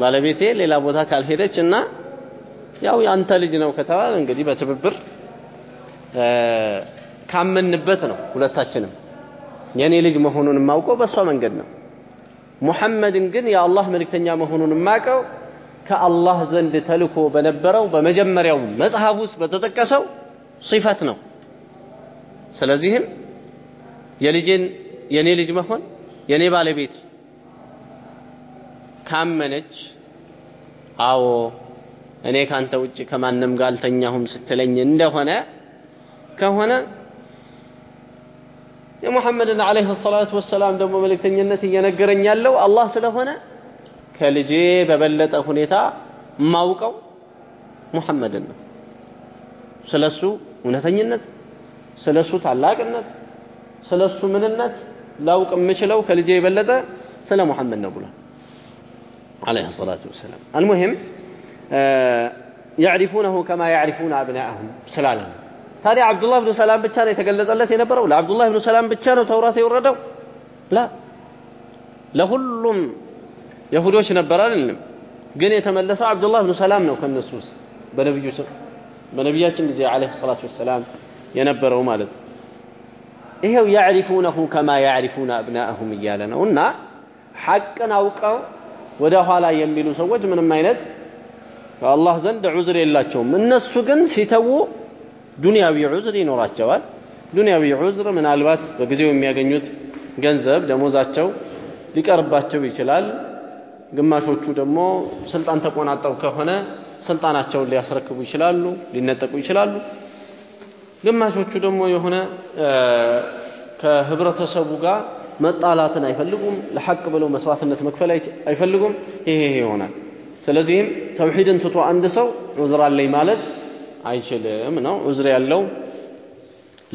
Speaker 1: ባለቤቴ ሌላ ቦታ ካልሄደች እና ያው ያንተ ልጅ ነው ከተባለ እንግዲህ በትብብር ካመንበት ነው ሁለታችንም። የኔ ልጅ መሆኑን የማውቀው በእሷ መንገድ ነው። ሙሐመድን ግን የአላህ መልእክተኛ መሆኑን የማውቀው ከአላህ ዘንድ ተልኮ በነበረው በመጀመሪያው መጽሐፍ ውስጥ በተጠቀሰው ሲፈት ነው ስለዚህም የልጄን የኔ ልጅ መሆን የኔ ባለቤት ካመነች አዎ እኔ ካንተ ውጭ ከማንም ጋር አልተኛሁም ስትለኝ እንደሆነ ከሆነ የሙሐመድን ዓለይሂ ሰላቱ ወሰላም ደግሞ መልእክተኝነት እየነገረኝ ያለው አላህ ስለሆነ ከልጄ በበለጠ ሁኔታ የማውቀው ሙሐመድን ነው። ስለሱ እውነተኝነት፣ ስለሱ ታላቅነት፣ ስለሱ ምንነት ላውቅ የምችለው ከልጄ የበለጠ ስለ ሙሐመድ ነው ብሏል ዓለይሂ ሰላቱ ወሰላም። አልሙሂም ያዕሪፉነሁ ከማ ያዕሪፉነ አብናአሁም ስላለ ነው። ታዲያ አብዱላህ ብኑ ሰላም ብቻ ነው የተገለጸለት የነበረው? ለአብዱላህ ብኑ ሰላም ብቻ ነው ተውራት የወረደው? ላ ለሁሉም የሁዶች ነበር አይደለም። ግን የተመለሰው አብዱላህ ብኑ ሰላም ነው ከነሱ ውስጥ በነብዩ በነቢያችን ጊዜ ዓለይሂ ሰላቱ ወሰላም የነበረው ማለት ነው። ይሄው ያዕሪፉነሁ ከማ ያዕሪፉነ አብናአሁም እያለ ነው እና ሐቅን አውቀው ወደ ኋላ የሚሉ ሰዎች ምንም አይነት ከአላህ ዘንድ ዑዝር የላቸውም። እነሱ ግን ሲተዉ ዱንያዊ ዑዝር ይኖራቸዋል። ዱንያዊ ዑዝር ምናልባት በጊዜው የሚያገኙት ገንዘብ ደሞዛቸው ሊቀርባቸው ይችላል። ግማሾቹ ደግሞ ስልጣን ተቆናጠው ከሆነ ስልጣናቸውን ሊያስረክቡ ይችላሉ፣ ሊነጠቁ ይችላሉ። ግማሾቹ ደግሞ የሆነ ከህብረተሰቡ ጋር መጣላትን አይፈልጉም፣ ለሐቅ ብለው መስዋዕትነት መክፈል አይፈልጉም። ይሄ ይሆናል። ስለዚህም ተውሂድን ትቶ አንድ ሰው ዑዝር አለኝ ማለት አይችልም ነው። ዑዝር ያለው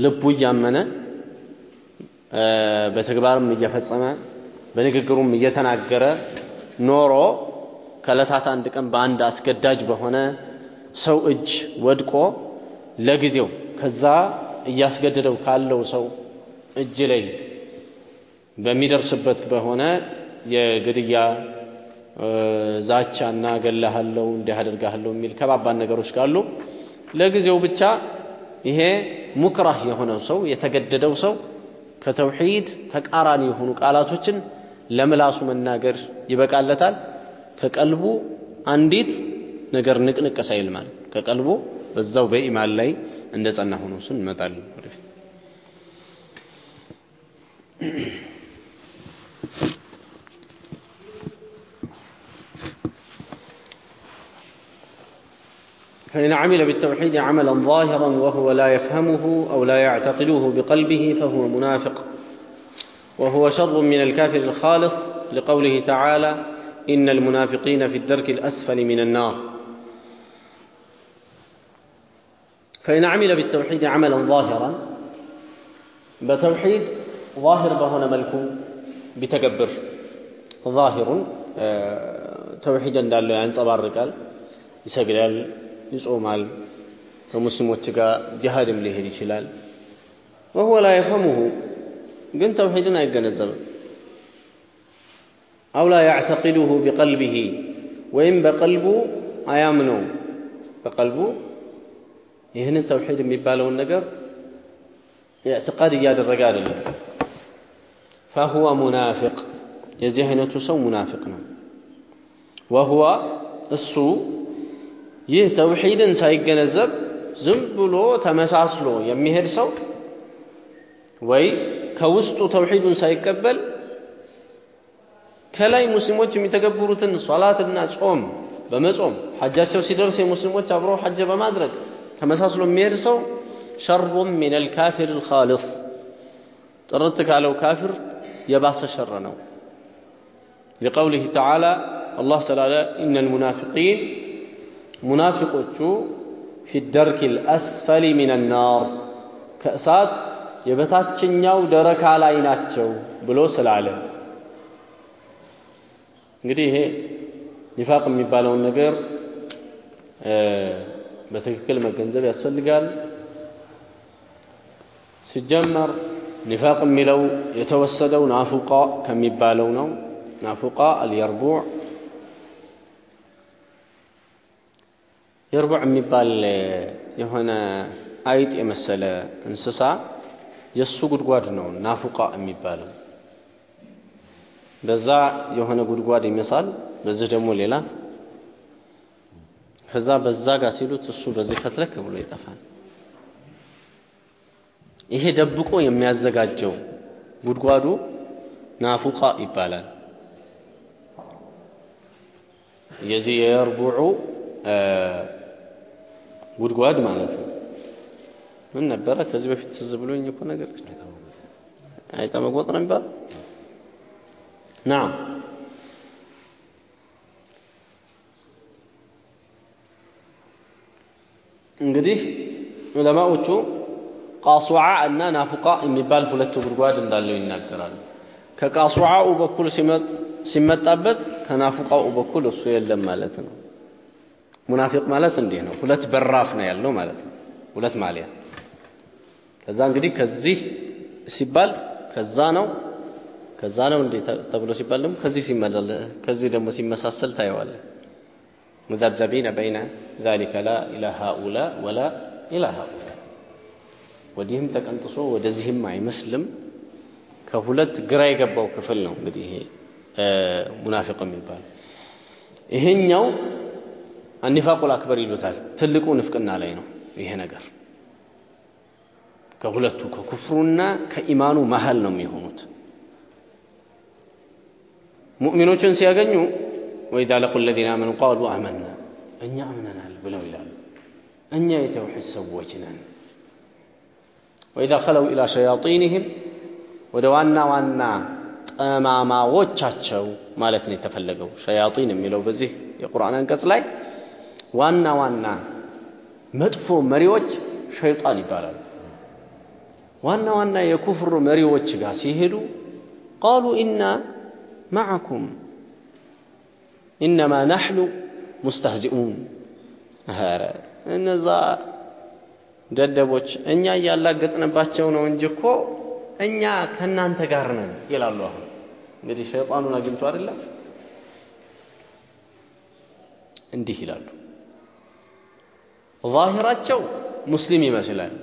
Speaker 1: ልቡ እያመነ በተግባርም እየፈጸመ በንግግሩም እየተናገረ ኖሮ ከዕለታት አንድ ቀን በአንድ አስገዳጅ በሆነ ሰው እጅ ወድቆ ለጊዜው ከዛ እያስገደደው ካለው ሰው እጅ ላይ በሚደርስበት በሆነ የግድያ ዛቻና ገላሃለው እንዲህ አደርጋለሁ የሚል ከባባድ ነገሮች ካሉ ለጊዜው ብቻ ይሄ ሙክራህ የሆነው ሰው የተገደደው ሰው ከተውሂድ ተቃራኒ የሆኑ ቃላቶችን ለምላሱ መናገር ይበቃለታል። ከቀልቡ አንዲት ነገር ንቅንቅ ሳይል ማለት ከቀልቡ በዛው በኢማን ላይ እንደ ጸና ሆኖ እሱን እንመጣለን ወደፊት። فإن عمل بالتوحيد عملا ظاهرا وهو لا يفهمه أو لا يعتقده بقلبه فهو منافق وهو شر من الكافر الخالص لقوله تعالى إن المنافقين في الدرك الأسفل من النار فإن عمل بالتوحيد عملا ظاهرا بتوحيد ظاهر بهنا ملكو بتكبر ظاهر ተውሂድ እንዳለው ያንጸባርቃል፣ ይሰግዳል፣ ይጾማል፣ ከሙስሊሞች ጋር ጂሃድም ሊሄድ ይችላል። ወሁወ ላ የፍሀሙሁ ግን ተውሂድን አይገነዘብም። አው ላ ያዕተቂዱሁ ቢቀልቢሂ ወይም በቀልቡ አያምነው በቀልቡ ይህንን ተውሂድ የሚባለውን ነገር ኢዕትቃድ እያደረገ አይደለም። ፈሁወ ሙናፊቅ የዚህ አይነቱ ሰው ሙናፊቅ ነው። ወሁወ እሱ ይህ ተውሂድን ሳይገነዘብ ዝም ብሎ ተመሳስሎ የሚሄድ ሰው ወይ ከውስጡ ተውሂዱን ሳይቀበል ከላይ ሙስሊሞች የሚተገብሩትን ሶላትና ጾም በመጾም ሐጃቸው ሲደርስ የሙስሊሞች አብረው ሐጅ በማድረግ ተመሳስሎ የሚሄድ ሰው شر من الكافر الخالص ጥርት ካለው ካፊር የባሰ ሸር ነው። لقوله تعالى አላህ ስላለ إن المنافقين ሙናፊቆቹ في الدرك الأسفل من النار ከእሳት የበታችኛው ደረካ ላይ ናቸው ብሎ ስላለ እንግዲህ ይሄ ኒፋቅ የሚባለውን ነገር በትክክል መገንዘብ ያስፈልጋል። ሲጀመር ኒፋቅ የሚለው የተወሰደው ናፉቃ ከሚባለው ነው። ናፉቃ አልየርቡዕ የርቡዕ የሚባል የሆነ አይጥ የመሰለ እንስሳ የእሱ ጉድጓድ ነው ናፉቃ የሚባለው። በዛ የሆነ ጉድጓድ ይመሳል፣ በዚህ ደግሞ ሌላ። ከዛ በዛ ጋር ሲሉት እሱ በዚህ ፈትለክ ብሎ ይጠፋል። ይሄ ደብቆ የሚያዘጋጀው ጉድጓዱ ናፉቃ ይባላል። የዚህ የየርቡዑ ጉድጓድ ማለት ነው። ምን ነበረ? ከዚህ በፊት ትዝ ብሎኝ እኮ ነገር አይጠ መግቦጥ ነው የሚባለው ናም እንግዲህ ዑለማዎቹ ቃሱዓ እና ናፉቃ የሚባል ሁለት ጉድጓድ እንዳለው ይናገራሉ። ከቃሱዓው በኩል ሲመጣበት ከናፉቃው በኩል እሱ የለም ማለት ነው። ሙናፊቅ ማለት እንዲህ ነው። ሁለት በራፍ ነው ያለው ማለት ነው። ሁለት ማሊያ። ከዛ እንግዲህ ከዚህ ሲባል ከዛ ነው ከዛ ነው እንዴ ተብሎ ሲባል ደግሞ ከዚህ ሲመለል ከዚህ ደግሞ ሲመሳሰል ታየዋለህ። ሙዘብዘቢነ በይነ ዛሊከ ላ ኢላ ሃኡላ ወላ ኢላ ሃኡላ ወዲህም ተቀንጥሶ ወደዚህም አይመስልም። ከሁለት ግራ የገባው ክፍል ነው እንግዲህ ይሄ ሙናፊቅ የሚባል ይሄኛው አኒፋቁል አክበር ይሉታል። ትልቁ ንፍቅና ላይ ነው ይሄ ነገር። ከሁለቱ ከኩፍሩና ከኢማኑ መሀል ነው የሚሆኑት። ሙእሚኖችን ሲያገኙ ወኢዛ ለቁ ለዚነ አመኑ ቃሉ አመና እኛ አምነናል ብለው ይላሉ። እኛ የተውሒድ ሰዎች ነን። ወኢዛ ኸለው ኢላ ሸያጢንህም ወደ ዋና ዋና ጠማማዎቻቸው ማለት ነው የተፈለገው። ሸያጢን የሚለው በዚህ የቁርአን አንቀጽ ላይ ዋና ዋና መጥፎ መሪዎች ሸይጣን ይባላሉ። ዋና ዋና የኩፍር መሪዎች ጋር ሲሄዱ ቃሉ ኢና ማዕኩም ኢነማ ናሕኑ ሙስተህዚኡን። ኧረ እነዛ ደደቦች እኛ እያላገጥንባቸው ነው እንጂ እኮ እኛ ከእናንተ ጋር ነን ይላሉ። አሁን እንግዲህ ሸይጣኑን አግኝቶ አይደለም እንዲህ ይላሉ። ዛሂራቸው ሙስሊም ይመስላል።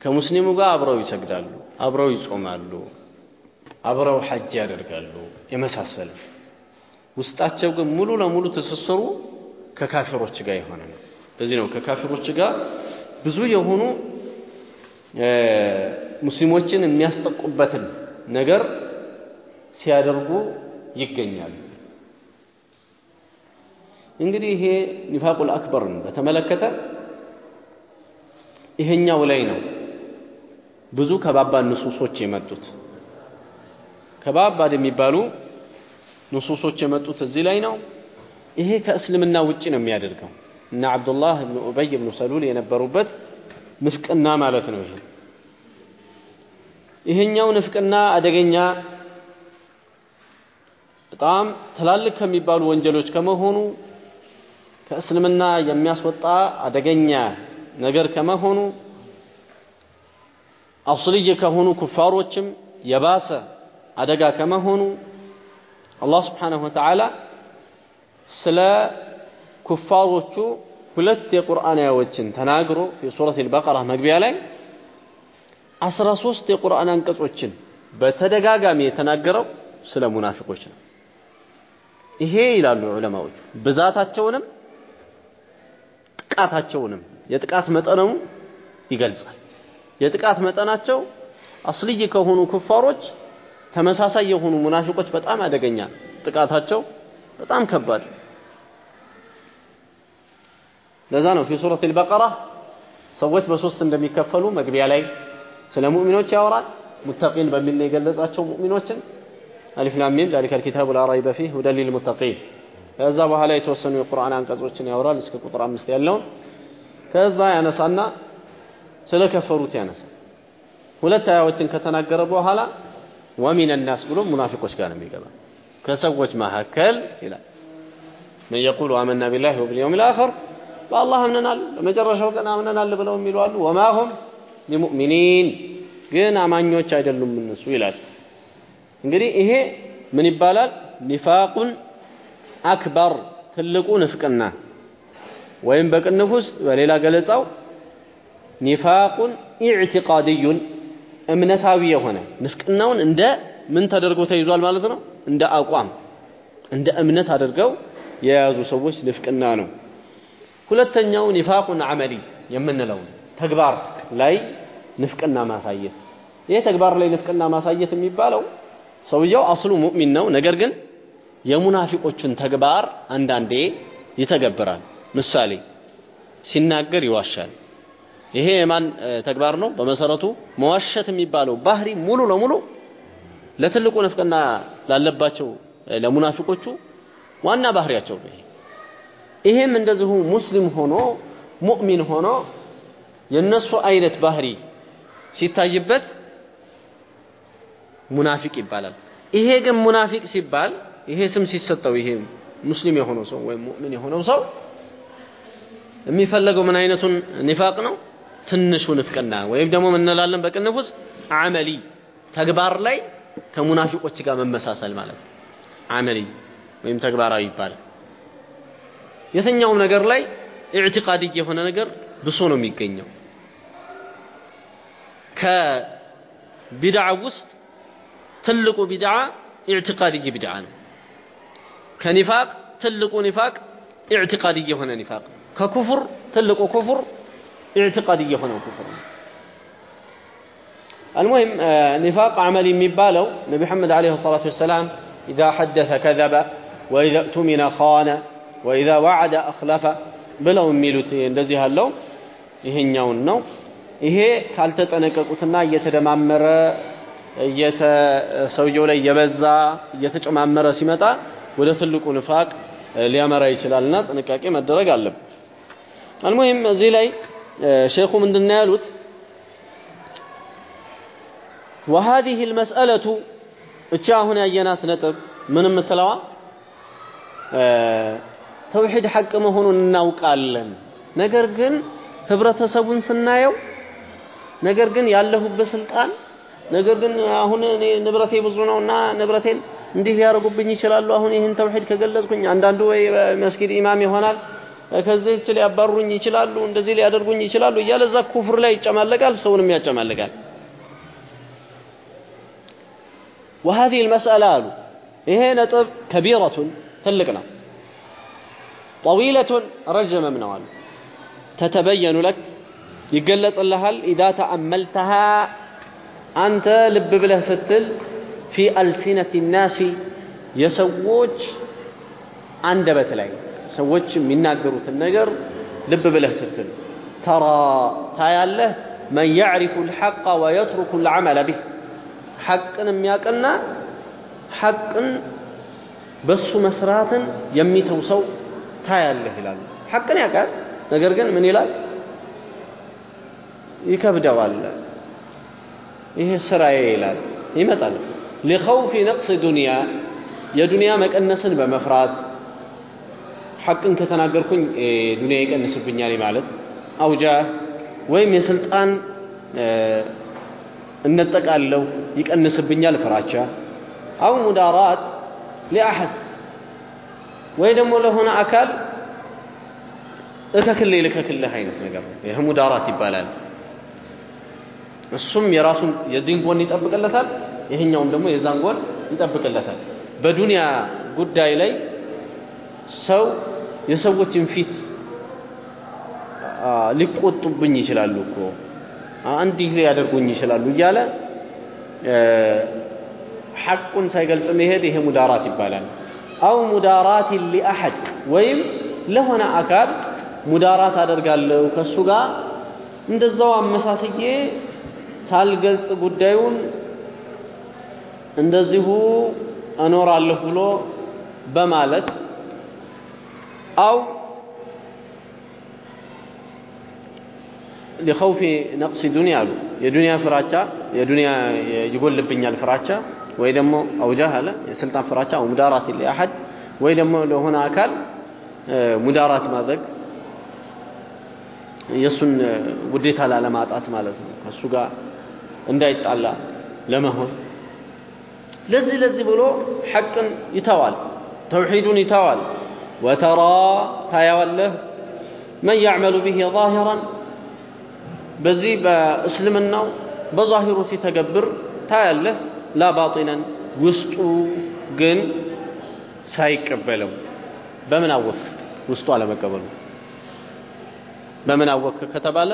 Speaker 1: ከሙስሊሙ ጋር አብረው ይሰግዳሉ፣ አብረው ይጾማሉ፣ አብረው ሐጅ ያደርጋሉ የመሳሰሉ ውስጣቸው ግን ሙሉ ለሙሉ ትስስሩ ከካፊሮች ጋር የሆነ ነው። ለዚህ ነው ከካፊሮች ጋር ብዙ የሆኑ ሙስሊሞችን የሚያስጠቁበትን ነገር ሲያደርጉ ይገኛሉ። እንግዲህ ይሄ ኒፋቁል አክበርን በተመለከተ ይሄኛው ላይ ነው ብዙ ከባባድ ንሱሶች የመጡት። ከባባድ የሚባሉ ንሱሶች የመጡት እዚህ ላይ ነው። ይሄ ከእስልምና ውጭ ነው የሚያደርገው እና አብዱላህ ብን ኡበይ ብኑ ሰሉል የነበሩበት ንፍቅና ማለት ነው። ይሄ ይሄኛው ንፍቅና አደገኛ በጣም ትላልቅ ከሚባሉ ወንጀሎች ከመሆኑ ከእስልምና የሚያስወጣ አደገኛ ነገር ከመሆኑ አስልይ ከሆኑ ኩፋሮችም የባሰ አደጋ ከመሆኑ አላህ ስብሓነሁ ወተዓላ ስለ ኩፋሮቹ ሁለት የቁርአን አያዎችን ተናግሮ ፊ ሱረት አልበቀራ መግቢያ ላይ አስራ ሶስት የቁርአን አንቀጾችን በተደጋጋሚ የተናገረው ስለ ሙናፊቆች ነው። ይሄ ይላሉ ዑለማዎቹ ብዛታቸውንም ጥቃታቸውንም የጥቃት መጠነሙ ይገልጻል። የጥቃት መጠናቸው አስልይ ከሆኑ ኩፋሮች ተመሳሳይ የሆኑ ሙናፊቆች በጣም አደገኛ ጥቃታቸው በጣም ከባድ ለዛ ነው ፊ ሱረት አልበቀራ ሰዎች በሶስት እንደሚከፈሉ መግቢያ ላይ ስለ ሙእሚኖች ያወራል። ሙተቂን በሚል ነው የገለጻቸው ሙእሚኖችን አሊፍ ላም ሚም ዛሊከል ኪታቡ ላ ረይበ ፊህ ሁደን ሊልሙተቂን። ከዛ በኋላ የተወሰኑ የቁርአን አንቀጾችን ያወራል እስከ ቁጥር አምስት ያለውን ከዛ ያነሳና ስለ ከፈሩት ያነሳል። ሁለት አያዎችን ከተናገረ በኋላ ወሚን ናስ ብሎ ሙናፊቆች ጋር ነው የሚገባ ከሰዎች መካከል ይላል መን የቁሉ አመና ቢላሂ ወቢልየውሚል አኺር በአላህ አምነናል በመጨረሻው ቀን አምነናል ብለው የሚሉ አሉ። ወማ ሁም ቢሙእሚኒን ግን አማኞች አይደሉም እነሱ ይላል። እንግዲህ ይሄ ምን ይባላል? ኒፋቁን አክበር ትልቁ ንፍቅና ወይም በቅንፍ ውስጥ በሌላ ገለጻው ኒፋቁን ኢዕቲቃድዩን እምነታዊ የሆነ ንፍቅናውን እንደ ምን ተደርጎ ተይዟል ማለት ነው? እንደ አቋም እንደ እምነት አድርገው የያዙ ሰዎች ንፍቅና ነው። ሁለተኛው ኒፋቁን አመሊ የምንለው ተግባር ላይ ንፍቅና ማሳየት። ይህ ተግባር ላይ ንፍቅና ማሳየት የሚባለው ሰውየው አስሉ ሙእሚን ነው፣ ነገር ግን የሙናፊቆችን ተግባር አንዳንዴ ይተገብራል። ምሳሌ ሲናገር ይዋሻል፣ ይሄ የማን ተግባር ነው? በመሰረቱ መዋሸት የሚባለው ባህሪ ሙሉ ለሙሉ ለትልቁ ንፍቅና ላለባቸው ለሙናፊቆቹ ዋና ባህሪያቸው ነው። ይሄም እንደዚሁ ሙስሊም ሆኖ ሙእሚን ሆኖ የነሱ አይነት ባህሪ ሲታይበት ሙናፊቅ ይባላል። ይሄ ግን ሙናፊቅ ሲባል ይሄ ስም ሲሰጠው ይሄ ሙስሊም የሆነው ሰው ወይም ሙእሚን የሆነው ሰው የሚፈለገው ምን አይነቱን ኒፋቅ ነው? ትንሹ ንፍቅና ወይም ደግሞ ምን እንላለን በቅንፍ ውስጥ አመሊ ተግባር ላይ ከሙናፊቆች ጋር መመሳሰል ማለት አመሊ ወይም ተግባራዊ ይባላል። የትኛውም ነገር ላይ ኢዕቲቃዲ የሆነ ነገር ብሶ ነው የሚገኘው። ከቢድዓ ውስጥ ትልቁ ቢድዓ ኢዕቲቃዲ ቢድዓ ነው። ከኒፋቅ ትልቁ ኒፋቅ ኢዕቲቃዲ የሆነ ኒፋቅ ከኩፍር ትልቁ ኩፍር ኢዕቲቃዲ የሆነው ኩፍር ነው። المهم نفاق عملي የሚባለው ነቢ መሐመድ ዓለይሂ ሰላቱ ወሰላም ኢዛ ሐደሰ ከዘበ ወኢዛ እቱሚነ ኻነ ወኢዛ ዋዓደ አኽለፈ ብለው የሚሉት እንደዚህ ያለው ይሄኛውን ነው። ይሄ ካልተጠነቀቁትና እየተደማመረ ሰውየው ላይ እየበዛ እየተጨማመረ ሲመጣ ወደ ትልቁ ንፋቅ ሊያመራ ይችላልና ጥንቃቄ መደረግ አለበት። አልሙሂም እዚህ ላይ ሼኹ ምንድን ያሉት وهذه المسألة እቺ አሁን ያየናት ነጥብ ምን የምትለዋ ተውሂድ ሐቅ መሆኑን እናውቃለን። ነገር ግን ህብረተሰቡን ስናየው ነገር ግን ያለሁበት ስልጣን ነገር ግን አሁን እኔ ንብረቴ ብዙ ነውና ንብረቴን እንዲህ ሊያደርጉብኝ ይችላሉ። አሁን ይህን ተውሂድ ከገለጽኩኝ አንዳንዱ ወይ መስጊድ ኢማም ይሆናል፣ ከዚህች ሊያባሩኝ ይችላሉ፣ እንደዚህ ሊያደርጉኝ ይችላሉ እያለ እዛ ኩፍር ላይ ይጨማለቃል፣ ሰውንም ያጨማልቃል። وهذه المسألة قالوا إيه نطب كبيرة تلقنا طويلة رجم من نوال تتبين لك يقلط لها إذا تأملتها أنت لب بله ستل في ألسنة الناس يسوج عندبت لي سوج ሰዎች የሚናገሩትን ነገር ልብ ብለህ ስትል ተራ ታያለህ መን ያዕሪፉ ልሐቃ ወየትሩኩ ልዓመለ ቢህ ሐቅን የሚያቅና ሐቅን በሱ መስራትን የሚተው ሰው ታያለህ ይላሉ። ሐቅን ያውቃል፣ ነገር ግን ምን ይላል? ይከብደዋል። ይሄ ስራዬ ይላል። ይመጣል ሊኸውፊ ነቅስ ዱንያ የዱንያ መቀነስን በመፍራት ሐቅን ከተናገርኩኝ ዱንያ ይቀንስብኛል ማለት አውጃ ወይም የስልጣን እነጠቃለሁ ይቀንስብኛል ፍራቻ አው ሙዳራት ሊአሐድ ወይ ደግሞ ለሆነ አካል እከክልህ ልከክልህ አይነት ነገር ይህ ሙዳራት ይባላል። እሱም የራሱን የዚህን ጎን ይጠብቅለታል፣ ይህኛውም ደግሞ የዛን ጎን ይጠብቅለታል። በዱንያ ጉዳይ ላይ ሰው የሰዎችን ፊት ሊቆጡብኝ ይችላሉ እኮ እንዲህ ሊያደርጉኝ ይችላሉ እያለ ሐቁን ሳይገልጽ መሄድ ይሄ ሙዳራት ይባላል። አው ሙዳራት ሊአሐድ ወይም ለሆነ አካል ሙዳራት አደርጋለሁ ከሱ ጋር እንደዛው አመሳስዬ ሳልገልጽ ጉዳዩን እንደዚሁ እኖራለሁ ብሎ በማለት አው ሊኸውፊ ነቅሲ ዱንያ አሉ የዱንያ ፍራቻ የዱንያ ይጎልብኛል ፍራቻ ወይ ደግሞ አውጃህ አለ የስልጣን ፍራቻ አው ሙዳራት ሊአሐድ ወይ ደግሞ ለሆነ አካል ሙዳራት ማድረግ የእሱን ውዴታ ላለማጣት ማለት ነው። ከእሱ ጋር እንዳይጣላ ለመሆን ለዚህ ለዚህ ብሎ ሐቅን ይተዋል፣ ተውሒዱን ይተዋል። ወተራ ታያዋለህ መን ያዕመሉ ብሂ ዛሂራን በዚህ በእስልምናው በዛሂሩ ሲተገብር ታያለህ። ላ ባጢነን ውስጡ ግን ሳይቀበለው በምን አወክ ውስጡ አለመቀበሉ በምን አወክ ከተባለ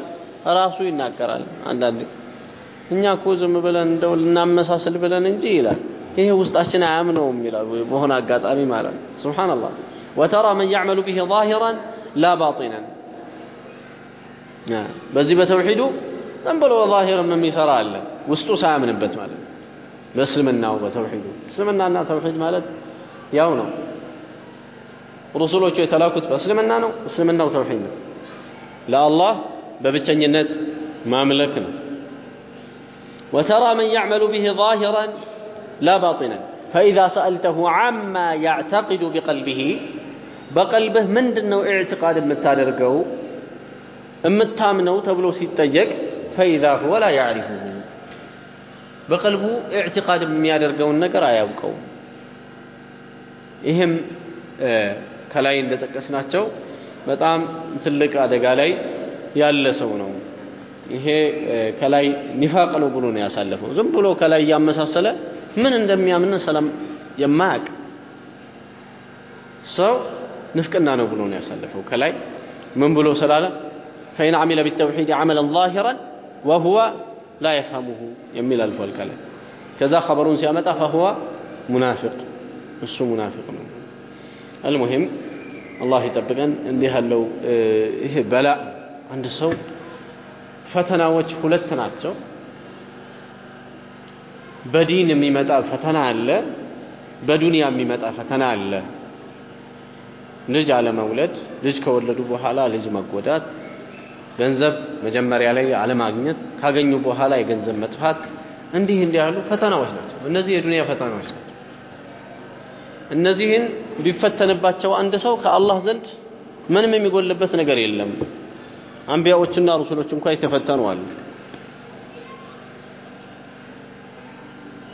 Speaker 1: ራሱ ይናገራል። አንዳንዴ እኛ እኮ ዝም ብለን እንደው ልናመሳስል ብለን እንጂ ይላል። ይሄ ውስጣችን አያምነውም ይላል በሆነ አጋጣሚ ማለት ነው። ሱብሃንአላህ ወተራ መን ያዕመሉ ቢሂ ዛሂራን ላ ባጢነን በዚህ በተውሂዱ ዝም ብሎ ዛሂርም የሚሰራ አለ ውስጡ ሳያምንበት ማለት ነው በእስልምናው በተውሂዱ እስልምናና ተውሂድ ማለት ያው ነው ሩሱሎቹ የተላኩት በእስልምና ነው እስልምናው ተውሂድ ነው ለአላህ በብቸኝነት ማምለክ ነው وترى من يعمل به ظاهرا لا باطنا فإذا سألته عما يعتقد بقلبه በቀልብህ ምንድን ነው ኢዕትቃድ የምታደርገው የምታምነው ተብሎ ሲጠየቅ ፈኢዛ ሁወ ላ ያዕሪፉሁ በቀልቡ ኢዕትቃድ የሚያደርገውን ነገር አያውቀውም። ይህም ከላይ እንደጠቀስናቸው በጣም ትልቅ አደጋ ላይ ያለ ሰው ነው። ይሄ ከላይ ኒፋቅ ነው ብሎ ነው ያሳለፈው። ዝም ብሎ ከላይ እያመሳሰለ ምን እንደሚያምን ሰላም የማያውቅ ሰው ንፍቅና ነው ብሎ ነው ያሳለፈው። ከላይ ምን ብሎ ስላለ ፈኢን አሚለ ቢተውሒድ ዐመለን ዛሂረን ወሁወ ላ የፍሀሙሁ የሚል አልፏል። ከላይ ከዛ ኸበሩን ሲያመጣ ፈሁወ ሙናፊቅ እሱ ሙናፊቅ ነው። አልሙሂም አላህ ይጠብቀን። እንዲህ ያለው ይሄ በላ አንድ ሰው ፈተናዎች ሁለት ናቸው። በዲን የሚመጣ ፈተና አለ በዱንያ የሚመጣ ፈተና አለ ልጅ አለመውለድ ልጅ ከወለዱ በኋላ ልጅ መጎዳት ገንዘብ መጀመሪያ ላይ አለማግኘት ካገኙ በኋላ የገንዘብ መጥፋት እንዲህ እንዲህ ያሉ ፈተናዎች ናቸው። እነዚህ የዱንያ ፈተናዎች ናቸው። እነዚህን ቢፈተንባቸው አንድ ሰው ከአላህ ዘንድ ምንም የሚጎልበት ነገር የለም። አንቢያዎችና ሩሱሎች እንኳ የተፈተኑ አሉ።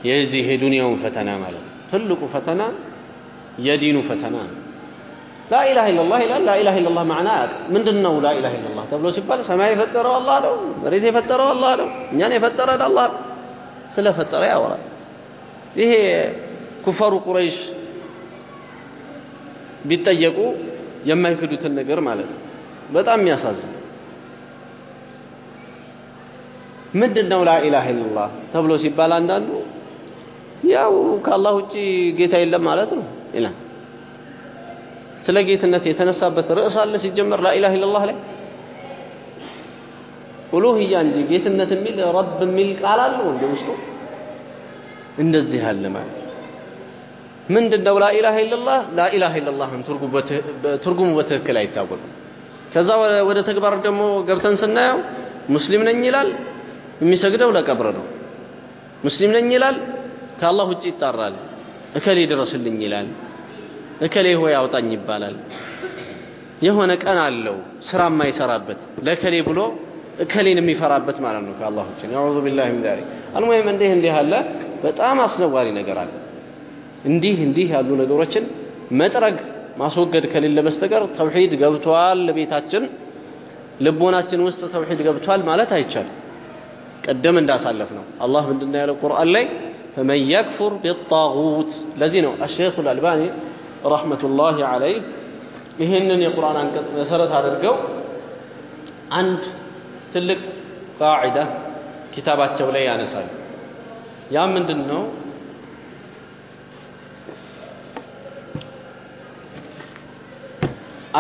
Speaker 1: የዚህ የዱንያውን ፈተና ማለት ነው። ትልቁ ፈተና የዲኑ ፈተና ነው ላኢላሃ ኢለላህ ይላል። ላኢላሃ ኢለላህ ማዕና ምንድን ነው ላኢላሃ ኢለላህ ተብሎ ሲባል ሰማይ የፈጠረው አላህ ነው መሬት የፈጠረው አላህ ነው እኛን የፈጠረን አላህ ስለፈጠረ ያወራል። ይሄ ኩፈሩ ቁረይሽ ቢጠየቁ የማይክዱትን ነገር ማለት ነው። በጣም የሚያሳዝን። ምንድን ነው ላኢላሃ ኢለላህ ተብሎ ሲባል አንዳንዱ ያው ከአላህ ውጪ ጌታ የለም ማለት ነው ይላል ስለ ጌትነት የተነሳበት ርዕስ አለ ሲጀመር ላኢላሃ ኢለላህ ላይ? ኡሉህያ እንጂ ጌትነት የሚል ረብ የሚል ቃል አለው እንደ ውስጡ? እንደዚህ አለ ማለት ምንድን ነው ላኢላሃ ኢለላህ? ላኢላሃ ኢለላህን ትርጉሙ በትክክል አይታወቅም። ከዛ ወደ ተግባር ደግሞ ገብተን ስናየው ሙስሊም ነኝ ይላል የሚሰግደው ለቀብር ነው። ሙስሊም ነኝ ይላል ከአላህ ውጭ ይጣራል እከሌ ድረስልኝ ይላል እከሌ ሆይ አውጣኝ ይባላል። የሆነ ቀን አለው ስራ የማይሰራበት ለከሌ ብሎ እከሌን የሚፈራበት ማለት ነው ከአላህ ውጭ ነዑዙ ቢላሂ ሚን ዛሊክ። አልሙሂም እንዲህ እንዲህ አለ። በጣም አስነዋሪ ነገር አለ። እንዲህ እንዲህ ያሉ ነገሮችን መጥረግ ማስወገድ ከሌለ በስተቀር ተውሂድ ገብቷል ቤታችን። ልቦናችን ውስጥ ተውሂድ ገብቷል ማለት አይቻልም። ቀደም እንዳሳለፍ ነው አላህ ምንድን ነው ያለው ቁርአን ላይ? ፈመን የክፉር ቢጣጉት። ለዚህ ነው አሸይኹ ልአልባኒ ረህመቱላሂ አለይ ይህንን የቁርአን አንቀጽ መሰረት አድርገው አንድ ትልቅ ቃዕዳ ኪታባቸው ላይ ያነሳሉ። ያ ምንድን ነው?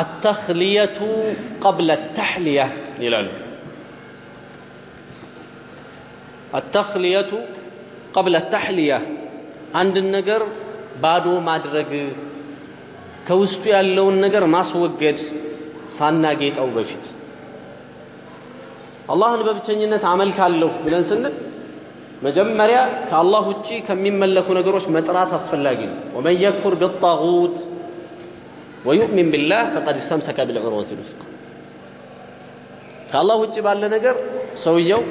Speaker 1: አተክልየቱ ቀብለ ተሕልያ ይላሉ። አተክልየቱ ቀብለ ተሕልያ አንድን ነገር ባዶ ማድረግ ከውስጡ ያለውን ነገር ማስወገድ ሳናጌጠው በፊት። አላህን በብቸኝነት አመልካለሁ ብለን ስንል መጀመሪያ ከአላህ ውጪ ከሚመለኩ ነገሮች መጥራት አስፈላጊ ነው። ወመን የክፉር ቢጣጉት ወዩእሚን ቢላህ ፈቀድ እስተምሰከ ቢልዑርወት ልውስቃ ከአላህ ውጭ ባለ ነገር ሰውየው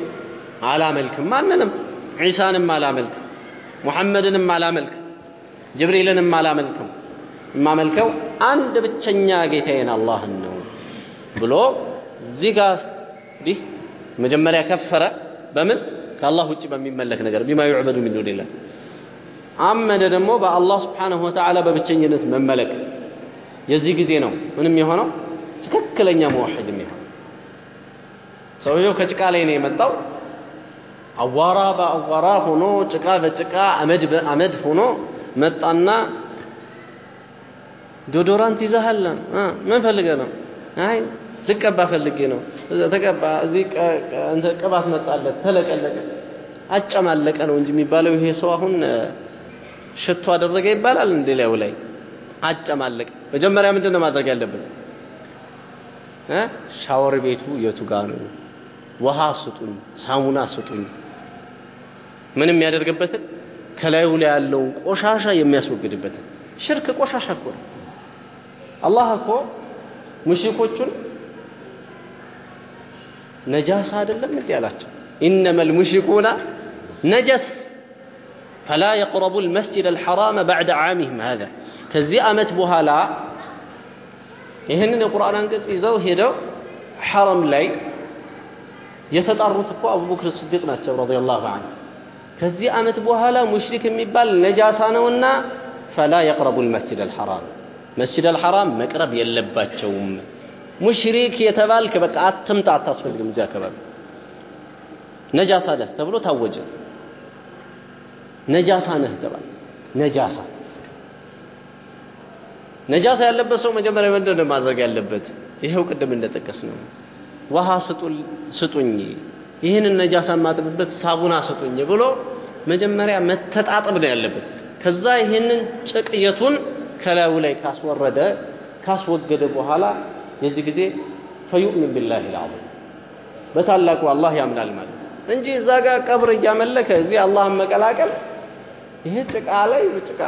Speaker 1: አላመልክም ማንንም ዒሳንም አላመልክም ሙሐመድንም አላመልክም ጅብሪልንም አላመልክም የማመልከው አንድ ብቸኛ ጌታዬን አላህን ነው ብሎ እዚህ ጋር እንዲህ መጀመሪያ ከፈረ። በምን? ከአላህ ውጭ በሚመለክ ነገር ቢማ ዩዕበዱ ሚን ዱንላህ አመነ ደግሞ በአላህ ስብሓንሁ ወተዓላ በብቸኝነት መመለክ። የዚህ ጊዜ ነው ምንም የሆነው ትክክለኛ መዋሕድ የሚሆነው። ሰውየው ከጭቃ ላይ ነው የመጣው። አዋራ በአዋራ ሆኖ ጭቃ በጭቃ አመድ በአመድ ሆኖ መጣና ዶዶራንት ይዘሃል ምን ፈልገህ ነው? አይ ልቀባ ፈልጌ ነው። ተቀባ እዚህ ቅባት መጣለት ተለቀለቀ። አጨማለቀ ነው እንጂ የሚባለው ይሄ ሰው አሁን ሽቶ አደረገ ይባላል እንደ ላዩ ላይ? አጨማለቀ። መጀመሪያ ምንድን ነው ማድረግ ያለብን? ሻወር ቤቱ የቱ ጋ ነው? ውሃ ስጡኝ ሳሙና ስጡኝ። ምን የሚያደርግበትን? ከላዩ ላይ ያለውን ቆሻሻ የሚያስወግድበትን። ሽርክ ቆሻሻ እኮ ነው አላህ እኮ ሙሽሪኮቹን ነጃሳ አይደለም እንዲህ አላቸው? ኢነማ ልሙሽሪኩና ነጀስ ፈላ የቅረቡ ልመስጅድ አልሐራመ ባዕደ ዓሚህም ሃذا ከዚህ ዓመት በኋላ ይህንን የቁርአን አንቀጽ ይዘው ሄደው ሐረም ላይ የተጣሩት እኮ አቡበክር ስዲቅ ናቸው ረዲየላሁ ዐንሁ። ከዚህ ዓመት በኋላ ሙሽሪክ የሚባል ነጃሳ ነውና ፈላ የቅረቡ ልመስጅድ አልሐራም መስጅድ አልሐራም መቅረብ የለባቸውም። ሙሽሪክ የተባልክ በቃ አትምጣ አታስፈልግም እዚህ አካባቢ። ነጃሳ ነህ ተብሎ ታወጀ። ነጃሳ ነህ ተባለ። ነጃሳ። ነጃሳ ያለበት ሰው መጀመሪያ ምንድን ነው ማድረግ ያለበት? ይሄው ቅድም እንደጠቀስ ነው ውሃ ስጡኝ ይህንን ነጃሳ የማጥብበት ሳቡና ስጡኝ ብሎ መጀመሪያ መተጣጠብ ነው ያለበት። ከዛ ይህንን ጭቅየቱን ከላዩ ላይ ካስወረደ ካስወገደ በኋላ የዚህ ጊዜ ፈዩእሚን ቢላህ ልዓظም በታላቁ አላህ ያምናል ማለት እንጂ እዛ ጋር ቀብር እያመለከ እዚህ አላህን መቀላቀል ይሄ ጭቃ ላይ ጭቃ።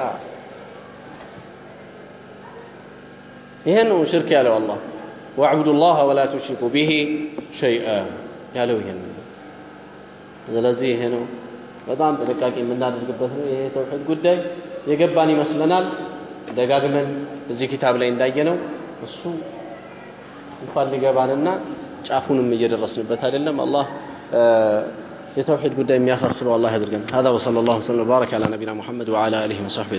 Speaker 1: ይሄ ነው ሽርክ ያለው አላህ። ወዕቡዱ ላህ ወላ ቱሽሪኩ ቢሂ ሸይአ ያለው ይሄን ስለዚህ ይሄ ነው በጣም ጥንቃቄ የምናደርግበት ነው። ይሄ ተውሂድ ጉዳይ የገባን ይመስለናል ደጋግመን እዚህ ኪታብ ላይ እንዳየነው እሱ እንኳን ሊገባንና ጫፉንም እየደረስንበት አይደለም አላህ የተውሂድ ጉዳይ የሚያሳስበው አላህ ያድርገን هذا وصلى الله وسلم وبارك على نبينا محمد وعلى اله وصحبه